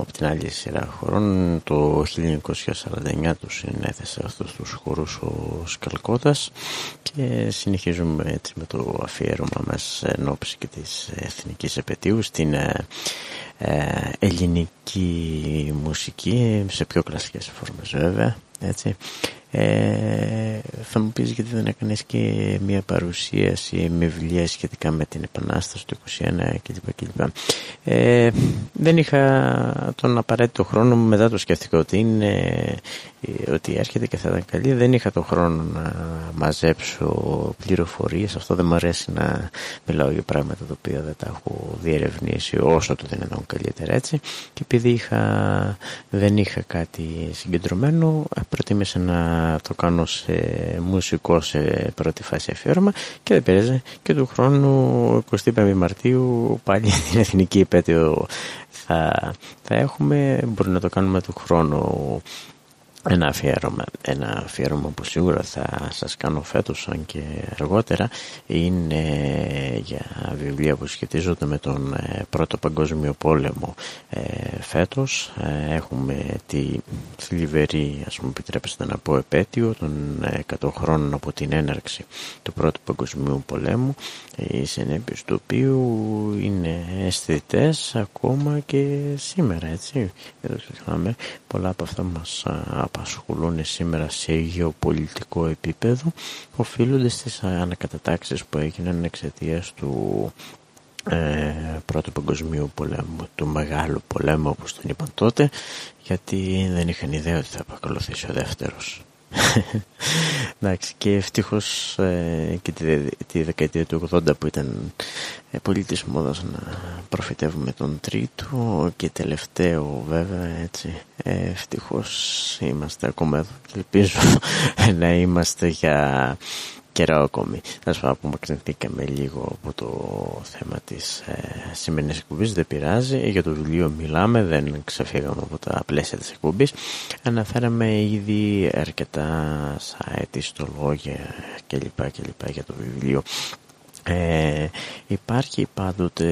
από την άλλη σειρά χωρών. Το 1949 τους συνέθεσε αυτούς τους χορούς ο Σκαλκώτας και συνεχίζουμε έτσι με το αφιέρωμα μας εν και της εθνικής επαιτίου στην ε, ε, ελληνική μουσική σε πιο κλασικές φόρμες βέβαια έτσι. Ε, θα μου πεις γιατί δεν έκανες και μια παρουσίαση με βιβλία σχετικά με την Επανάσταση του 21 κλπ. κλπ. Ε, δεν είχα τον απαραίτητο χρόνο μετά το σκέφτηκα ότι είναι ότι έρχεται και θα ήταν καλή δεν είχα τον χρόνο να μαζέψω πληροφορίες αυτό δεν μου αρέσει να μιλάω για πράγματα τα οποία δεν τα έχω διερευνήσει όσο το δυνατόν καλύτερα έτσι και επειδή είχα, δεν είχα κάτι συγκεντρωμένο προτίμησα να το κάνω σε μουσικό σε πρώτη φάση αφιέρωμα και δεν πειράζει. Και του χρόνου 25 Μαρτίου πάλι [laughs] την εθνική επέτειο θα, θα έχουμε. Μπορεί να το κάνουμε του χρόνου ένα αφιέρωμα, ένα αφιέρωμα που σίγουρα θα σας κάνω φέτος αν και αργότερα είναι για βιβλία που σχετίζονται με τον ε, Πρώτο Παγκόσμιο Πόλεμο ε, φέτος. Ε, έχουμε τη θλιβερή ας μου επιτρέψετε να πω επέτειο των 100 χρόνων από την έναρξη του Πρώτου Παγκοσμίου Πολέμου. Οι συνέπειες του οποίου είναι αισθητές ακόμα και σήμερα έτσι. Πολλά από αυτά μας απασχολούν σήμερα σε γεωπολιτικό επίπεδο οφείλονται στις ανακατατάξεις που έγιναν εξαιτίας του ε, πρώτου παγκοσμίου πολέμου, του μεγάλου πολέμου όπως τον είπαν τότε γιατί δεν είχαν ιδέα ότι θα ακολουθήσει ο δεύτερος. [laughs] Εντάξει, και ευτυχώς ε, και τη, τη, δεκαετία του 80 που ήταν ε, πολύ της μόδας να προφητεύουμε τον τρίτο και τελευταίο βέβαια έτσι ε, ευτυχώς είμαστε ακόμα εδώ και ελπίζω [laughs] να είμαστε για καιρό ακόμη. Θα σου πω απομακρυνθήκαμε λίγο από το θέμα της ε, σημερινής εκπομπής, δεν πειράζει. Για το βιβλίο μιλάμε, δεν ξεφύγαμε από τα πλαίσια της εκπομπής. Αναφέραμε ήδη αρκετά site, ιστολόγια κλπ. κλπ για το βιβλίο. Ε, υπάρχει πάντοτε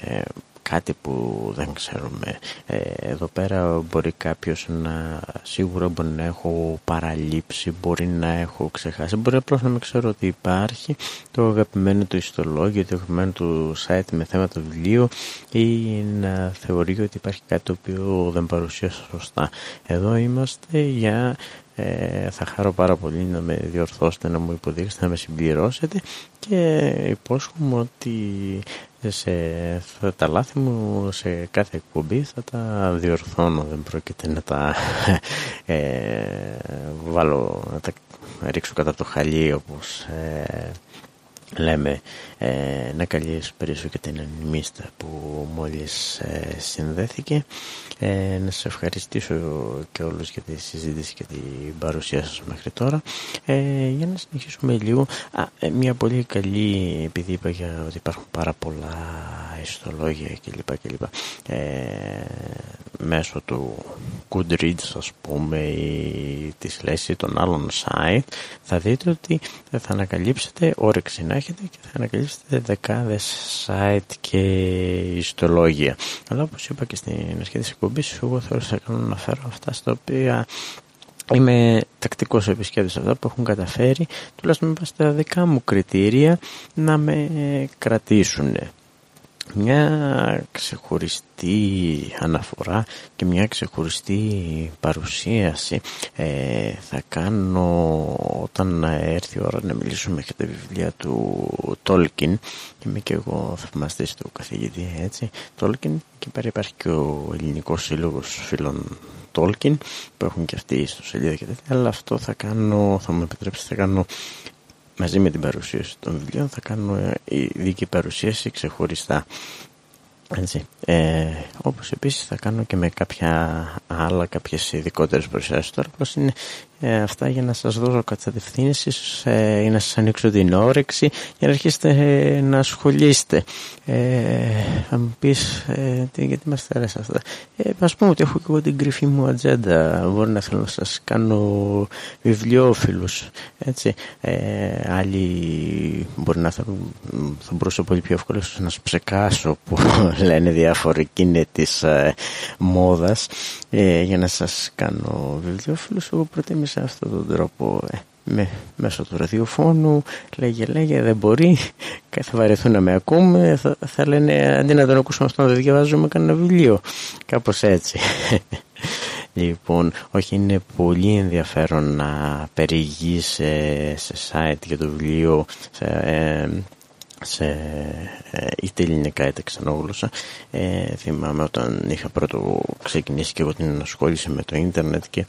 ε, κάτι που δεν ξέρουμε. Ε, εδώ πέρα μπορεί κάποιος να σίγουρα μπορεί να έχω παραλείψει, μπορεί να έχω ξεχάσει, μπορεί απλώς να μην ξέρω ότι υπάρχει το αγαπημένο του ιστολόγιο, το αγαπημένο του site με θέμα το βιβλίο ή να θεωρεί ότι υπάρχει κάτι το οποίο δεν παρουσίασα σωστά. Εδώ είμαστε για ε, θα χαρώ πάρα πολύ να με διορθώσετε, να μου υποδείξετε, να με συμπληρώσετε και υπόσχομαι ότι σε, θα, τα λάθη μου σε κάθε εκπομπή θα τα διορθώνω, δεν πρόκειται να τα [laughs] ε, βάλω, να τα ρίξω κατά το χαλί όπως ε, λέμε ε, να καλησπέρισω και την ανημίστα που μόλις ε, συνδέθηκε ε, να σας ευχαριστήσω και όλους για τη συζήτηση και την παρουσία σας μέχρι τώρα ε, για να συνεχίσουμε λίγο Α, ε, μια πολύ καλή επειδή είπα για ότι υπάρχουν πάρα πολλά ιστολόγια κλπ, κλπ. Ε, μέσω του Goodreads ας πούμε ή της λέσης των άλλων site θα δείτε ότι θα ανακαλύψετε όρεξη να έχετε και θα ανακαλύψετε δεκάδες site και ιστολόγια. Αλλά όπως είπα και στην αρχή της εκπομπής εγώ θεώρησα καλό να φέρω αυτά στα οποία Είμαι τακτικός επισκέπτης αυτά που έχουν καταφέρει τουλάχιστον με βάση τα δικά μου κριτήρια να με κρατήσουν μια ξεχωριστή αναφορά και μια ξεχωριστή παρουσίαση ε, θα κάνω όταν έρθει η ώρα να μιλήσουμε για τα βιβλία του Τόλκιν. Και είμαι και εγώ θαυμαστής του καθηγητή έτσι. Τόλκιν. Και πέρα υπάρχει και ο ελληνικός σύλλογος φίλων Τόλκιν που έχουν και αυτοί στο σελίδα και τέτοια αλλά αυτό θα κάνω, θα μου επιτρέψει θα κάνω μαζί με την παρουσίαση των βιβλίων θα κάνω ειδική παρουσίαση ξεχωριστά. Έτσι. Ε, όπως επίσης θα κάνω και με κάποια άλλα, κάποιες ειδικότερες παρουσιάσεις τώρα, όπως είναι Ε, αυτά για να σας δώσω κατευθύνσεις, ε, για να σας ανοίξω την όρεξη, για να αρχίσετε ε, να ασχολείστε. Ε, θα μου πεις, ε, γιατί μας αρέσει αυτά; Ε, ας πούμε ότι έχω και εγώ την κρυφή μου ατζέντα. Μπορεί να θέλω να σας κάνω βιβλιοφίλους. Έτσι. Ε, άλλοι μπορεί να θέλουν, θα μπορούσα πολύ πιο εύκολα να σας ψεκάσω που [laughs] λένε διάφοροι και είναι της ε, μόδας ε, για να σας κάνω βιβλιοφίλους. Εγώ προτίμησα αυτόν τον τρόπο. Ε με, μέσω του ραδιοφώνου λέγε λέγε δεν μπορεί θα βαρεθούν να με ακούμε θα, θα λένε αντί να τον ακούσουμε αυτό να διαβάζουμε κανένα βιβλίο κάπως έτσι [laughs] λοιπόν όχι είναι πολύ ενδιαφέρον να περιηγείς σε, σε site για το βιβλίο σε, ε, σε ε, είτε ελληνικά είτε ξενόγλωσσα. Ε, θυμάμαι όταν είχα πρώτο ξεκινήσει και εγώ την ασχόληση με το ίντερνετ και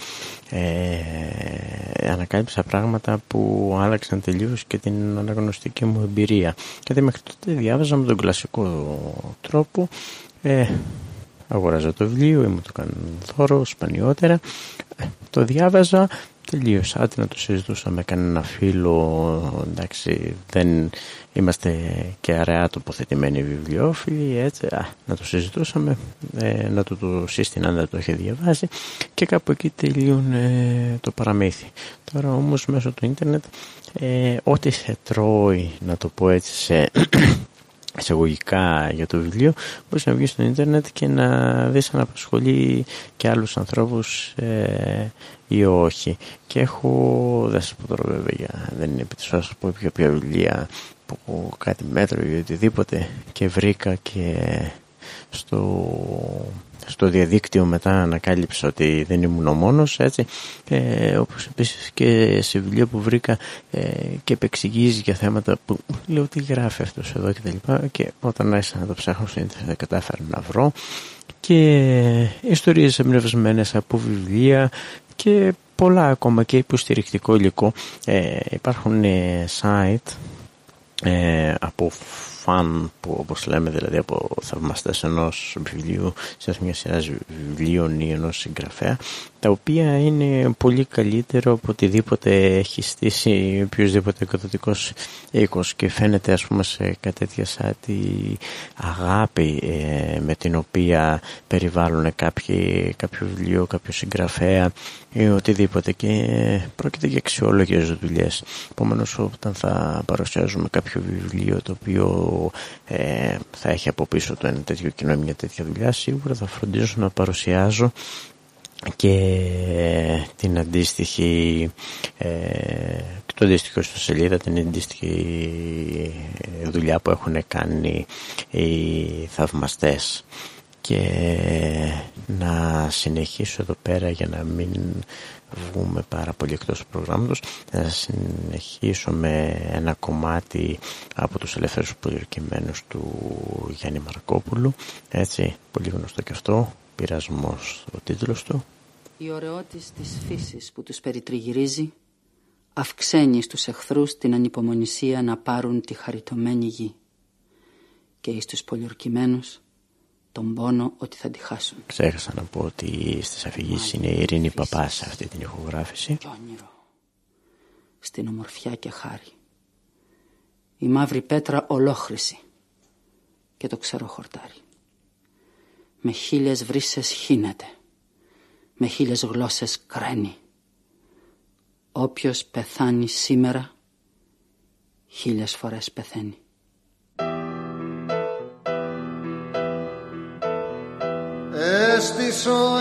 ε, ανακάλυψα πράγματα που άλλαξαν τελείως και την αναγνωστική μου εμπειρία. Γιατί μέχρι τότε διάβαζα με τον κλασικό τρόπο ε, αγοράζα το βιβλίο ή μου το κάνουν δώρο σπανιότερα. Ε, το διάβαζα τελείωσα άντε να το συζητούσα με κανένα φίλο. Εντάξει δεν είμαστε και αραιά τοποθετημένοι βιβλιοφίλοι έτσι. Α, να το συζητούσαμε. Ε, να το, το σύστηνα να το έχει διαβάσει. Και κάπου εκεί τελείουν ε, το παραμύθι. Τώρα όμως μέσω του ίντερνετ ε, ό,τι σε τρώει να το πω έτσι σε εισαγωγικά για το βιβλίο μπορείς να βγεις στο ίντερνετ και να δεις αν απασχολεί και άλλους ανθρώπους ε, ή όχι. Και έχω δεν σας πω τώρα βέβαια δεν είναι επί της ώρας πω ποια βιβλία που κάτι μέτρο ή οτιδήποτε και βρήκα και στο, στο διαδίκτυο μετά ανακάλυψα ότι δεν ήμουν ο μόνος έτσι. Ε, όπως επίσης και σε βιβλία που βρήκα ε, και επεξηγίζει για θέματα που λέω τι γράφει αυτός εδώ και τα λοιπά και όταν άρχισα να το ψάχνω στο ίντερνετ κατάφερα να βρω. Και ιστορίες εμπνευσμένες από βιβλία και πολλά ακόμα και υποστηρικτικό υλικό. Ε, υπάρχουν ε, site ε, από φαν που όπως λέμε δηλαδή από θαυμαστές ενός βιβλίου σε μια σειρά βιβλίων ή ενός συγγραφέα τα οποία είναι πολύ καλύτερο από οτιδήποτε έχει στήσει οποιοδήποτε εκδοτικός οίκος και φαίνεται ας πούμε σε κάτι τέτοια σαν τη αγάπη ε, με την οποία περιβάλλουν κάποιοι, κάποιο βιβλίο, κάποιο συγγραφέα ή οτιδήποτε και πρόκειται για αξιόλογες δουλειές. Επομένως, όταν θα παρουσιάζουμε κάποιο βιβλίο το οποίο ε, θα έχει από πίσω το ένα τέτοιο κοινό μια τέτοια δουλειά σίγουρα θα φροντίζω να παρουσιάζω και την αντίστοιχη ε, το αντίστοιχο στο σελίδα την αντίστοιχη δουλειά που έχουν κάνει οι θαυμαστές. Και να συνεχίσω εδώ πέρα για να μην βγούμε πάρα πολύ εκτός του προγράμματος. Να συνεχίσω με ένα κομμάτι από τους ελεύθερους προκειμένους του Γιάννη Μαρκόπουλου. Έτσι πολύ γνωστό και αυτό πειρασμός ο τίτλος του η ωραιότης της φύσης που τους περιτριγυρίζει αυξαίνει στους εχθρούς την ανυπομονησία να πάρουν τη χαριτωμένη γη και εις τους πολιορκημένους τον πόνο ότι θα τη χάσουν. Ξέχασα να πω ότι στις αφηγήσεις είναι η Ειρήνη Παπάς σε αυτή την ηχογράφηση. Και όνειρο. Στην ομορφιά και χάρη. Η μαύρη πέτρα ολόχρηση και το ξέρω χορτάρι. Με χίλιες βρύσες χύνεται με χίλιες γλώσσες κραίνει. Όποιος πεθάνει σήμερα, χίλιες φορές πεθαίνει. Έστεις ο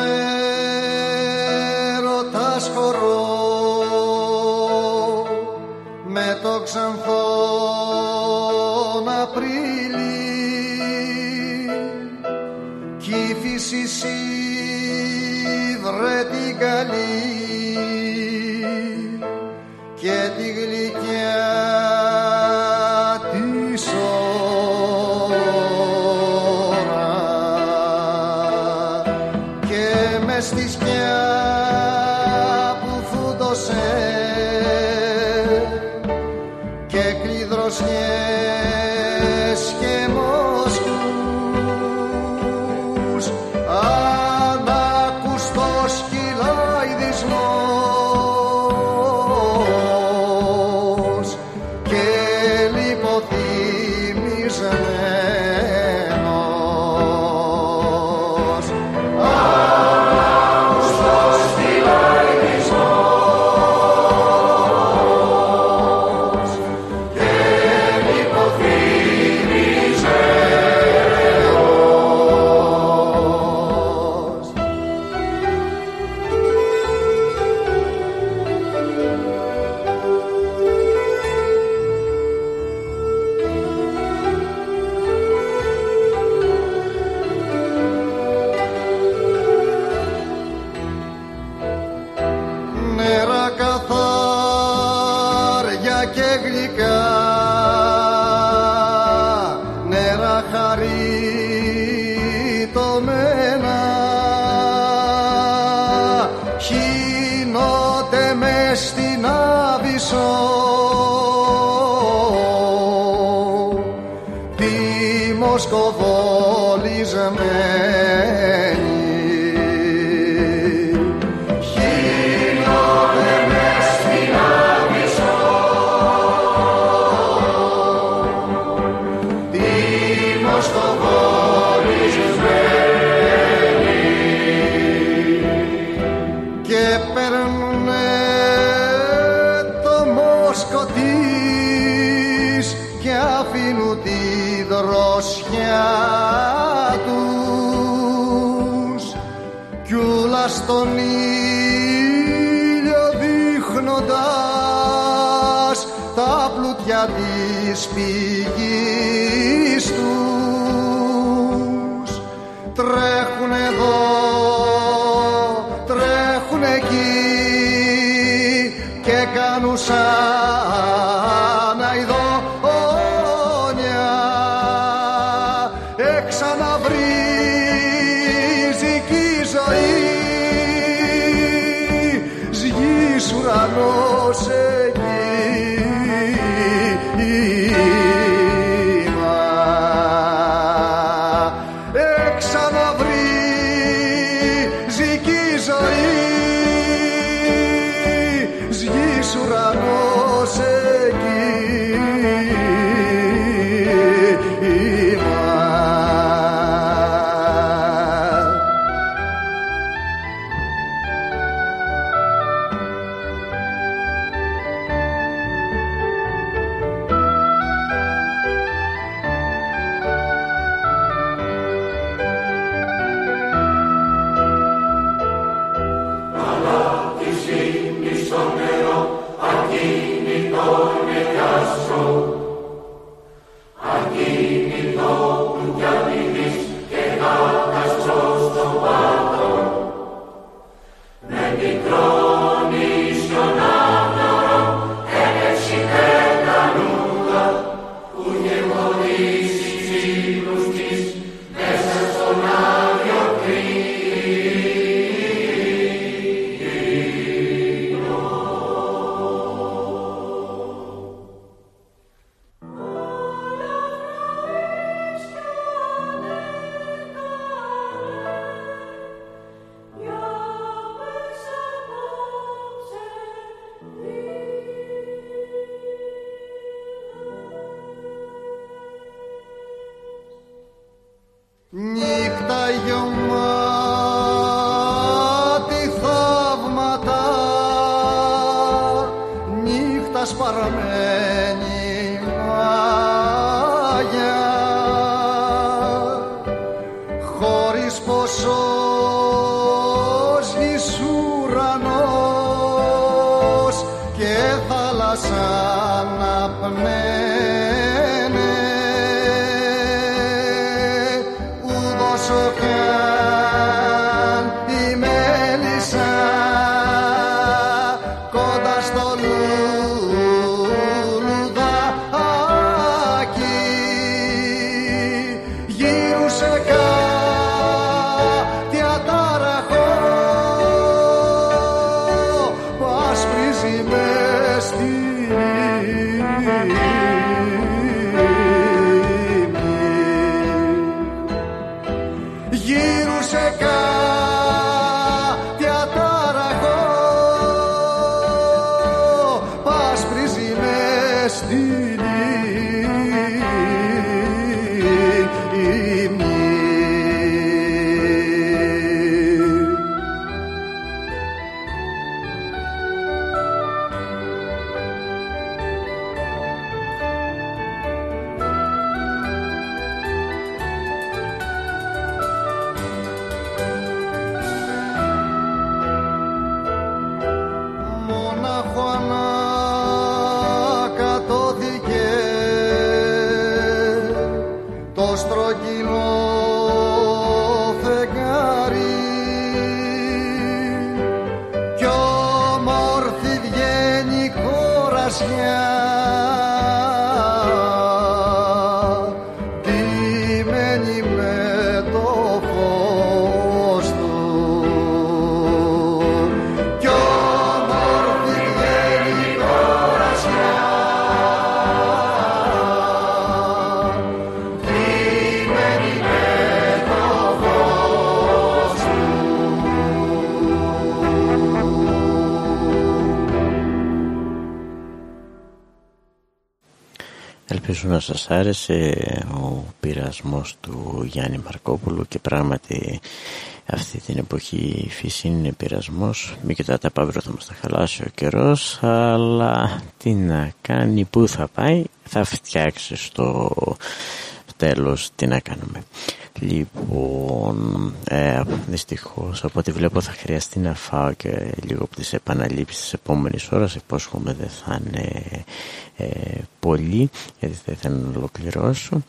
ελπίζω να σας άρεσε ο πειρασμός του Γιάννη Μαρκόπουλου και πράγματι αυτή την εποχή η φύση είναι πειρασμός μην κοιτάτε παύρο θα μας τα χαλάσει ο καιρός αλλά τι να κάνει, πού θα πάει θα φτιάξει στο τέλος τι να κάνουμε Λοιπόν, ε, δυστυχώς από ό,τι βλέπω θα χρειαστεί να φάω και λίγο από τις επαναλήψεις της επόμενης ώρας. Υπόσχομαι δεν θα είναι ε, πολύ γιατί δεν θέλω να ολοκληρώσω.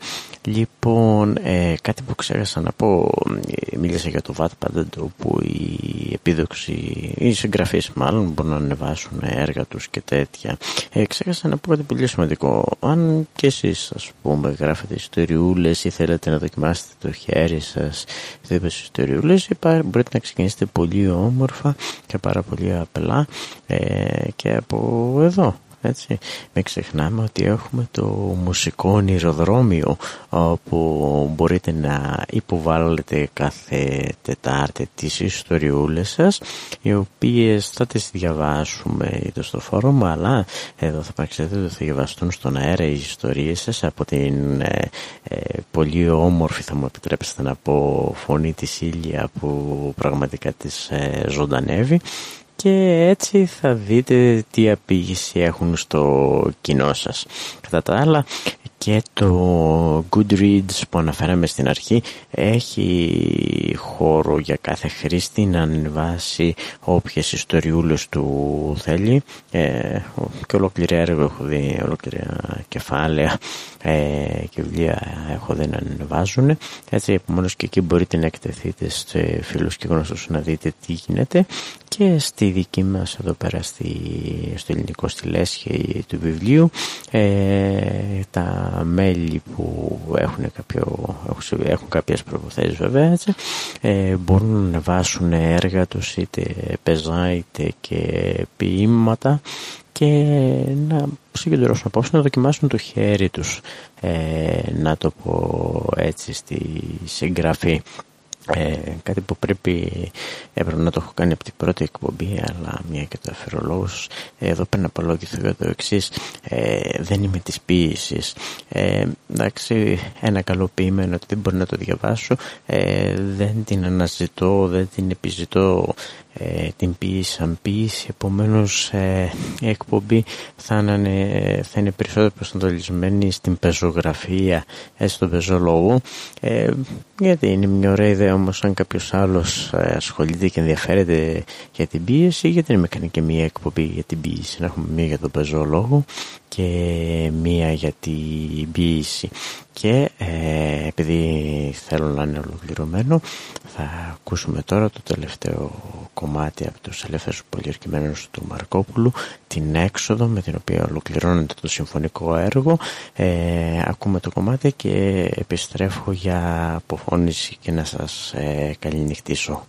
Λοιπόν, ε, κάτι που ξέχασα να πω, ε, μίλησα για το Wattpad όπου οι επίδοξοι, οι συγγραφείς μάλλον μπορούν να ανεβάσουν έργα τους και τέτοια. Ε, ξέχασα να πω κάτι πολύ σημαντικό. Αν και εσείς ας πούμε γράφετε ιστοριούλες ή θέλετε να δοκιμάσετε το χέρι σας τις ιστοριούλες μπορείτε να ξεκινήσετε πολύ όμορφα και πάρα πολύ απλά ε, και από εδώ έτσι. Μην ξεχνάμε ότι έχουμε το μουσικό ονειροδρόμιο όπου μπορείτε να υποβάλλετε κάθε Τετάρτη τις ιστοριούλες σας οι οποίες θα τις διαβάσουμε είτε στο φόρουμ αλλά εδώ θα παραξετε ότι θα διαβαστούν στον αέρα οι ιστορίες σας από την ε, ε, πολύ όμορφη θα μου επιτρέψετε να πω φωνή της Ήλια που πραγματικά της ε, ζωντανεύει και έτσι θα δείτε τι απήγηση έχουν στο κοινό σας. Κατά τα άλλα και το Goodreads που αναφέραμε στην αρχή έχει χώρο για κάθε χρήστη να ανεβάσει όποιες ιστοριούλες του θέλει. Ε, και ολόκληρη έργο έχω δει, ολόκληρη κεφάλαια ε, και βιβλία έχω δει να ανεβάζουν. Έτσι επομένως και εκεί μπορείτε να εκτεθείτε σε φίλους και γνωστούς να δείτε τι γίνεται και στη δική μας εδώ πέρα στη, στο ελληνικό στη λέσχη του βιβλίου ε, τα μέλη που έχουν, κάποιο, έχουν κάποιες προποθέσεις βέβαια έτσι, ε, μπορούν να ανεβάσουν έργα τους είτε πεζά είτε και ποίηματα και να συγκεντρώσουν απόψε να δοκιμάσουν το χέρι τους ε, να το πω έτσι στη συγγραφή ε, κάτι που πρέπει έπρεπε να το έχω κάνει από την πρώτη εκπομπή αλλά μια και το αφαιρολόγος εδώ πρέπει να απολογηθώ για το εξής. Ε, δεν είμαι της ποίησης ε, εντάξει ένα καλό ποιημένο ότι δεν μπορεί να το διαβάσω. Ε, δεν την αναζητώ δεν την επιζητώ. ε, την ποιήση σαν ποιήση επομένως ε, η εκπομπή θα είναι, θα είναι περισσότερο προσανατολισμένη στην πεζογραφία ε, στον πεζολόγο ε, γιατί είναι μια ωραία ιδέα όμως αν κάποιος άλλος ε, ασχολείται και ενδιαφέρεται για την πίεση γιατί δεν με κάνει και μια εκπομπή για την πίεση να έχουμε μια για τον πεζολόγο και μία για την ποιήση και ε, επειδή θέλω να είναι ολοκληρωμένο θα ακούσουμε τώρα το τελευταίο κομμάτι από τους ελεύθερους πολιορκημένους του Μαρκόπουλου την έξοδο με την οποία ολοκληρώνεται το συμφωνικό έργο. Ε, ακούμε το κομμάτι και επιστρέφω για αποφώνηση και να σας ε, καληνυχτήσω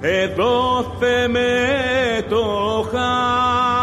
εδώ με το χαρό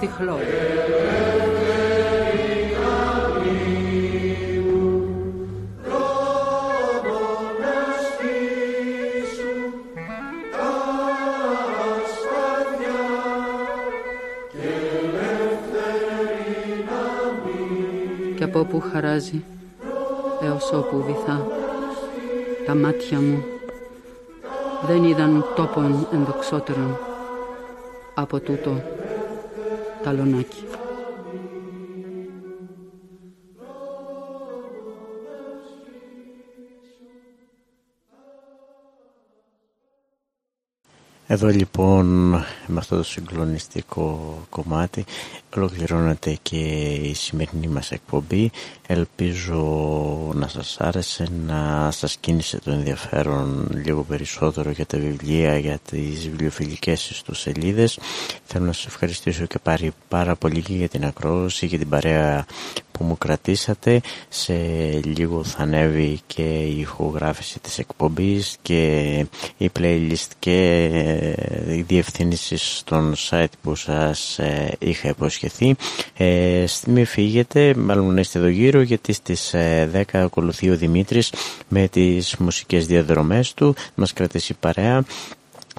σπίτια ιδέστη χλώρη. και από όπου χαράζει έως όπου βυθά τα μάτια μου δεν είδαν τόπον ενδοξότερον από τούτο ταλονάκι. Εδώ λοιπόν με αυτό το συγκλονιστικό κομμάτι ολοκληρώνεται και η σημερινή μας εκπομπή. Ελπίζω να σας άρεσε, να σας κίνησε το ενδιαφέρον λίγο περισσότερο για τα βιβλία, για τις βιβλιοφιλικές τους σελίδες. Θέλω να σας ευχαριστήσω και πάρει πάρα πολύ και για την ακρόαση, για την παρέα που μου κρατήσατε. Σε λίγο θα ανέβει και η ηχογράφηση της εκπομπής και η playlist και οι διευθύνσεις στον site που σας ε, είχα υποσχεθεί. Ε, μην φύγετε, μάλλον είστε εδώ γύρω γιατί στις 10 ε, ακολουθεί ο Δημήτρης με τις μουσικές διαδρομές του. Μας κρατήσει παρέα.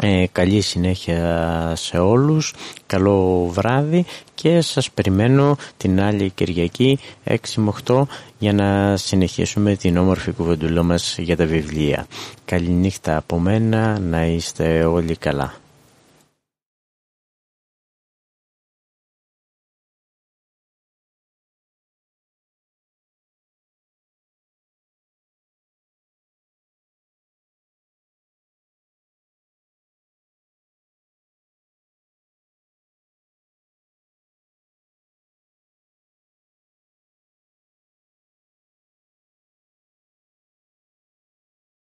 Ε, καλή συνέχεια σε όλους, καλό βράδυ και σας περιμένω την άλλη Κυριακή 6 με 8 για να συνεχίσουμε την όμορφη κουβεντουλό μας για τα βιβλία. Καληνύχτα από μένα, να είστε όλοι καλά.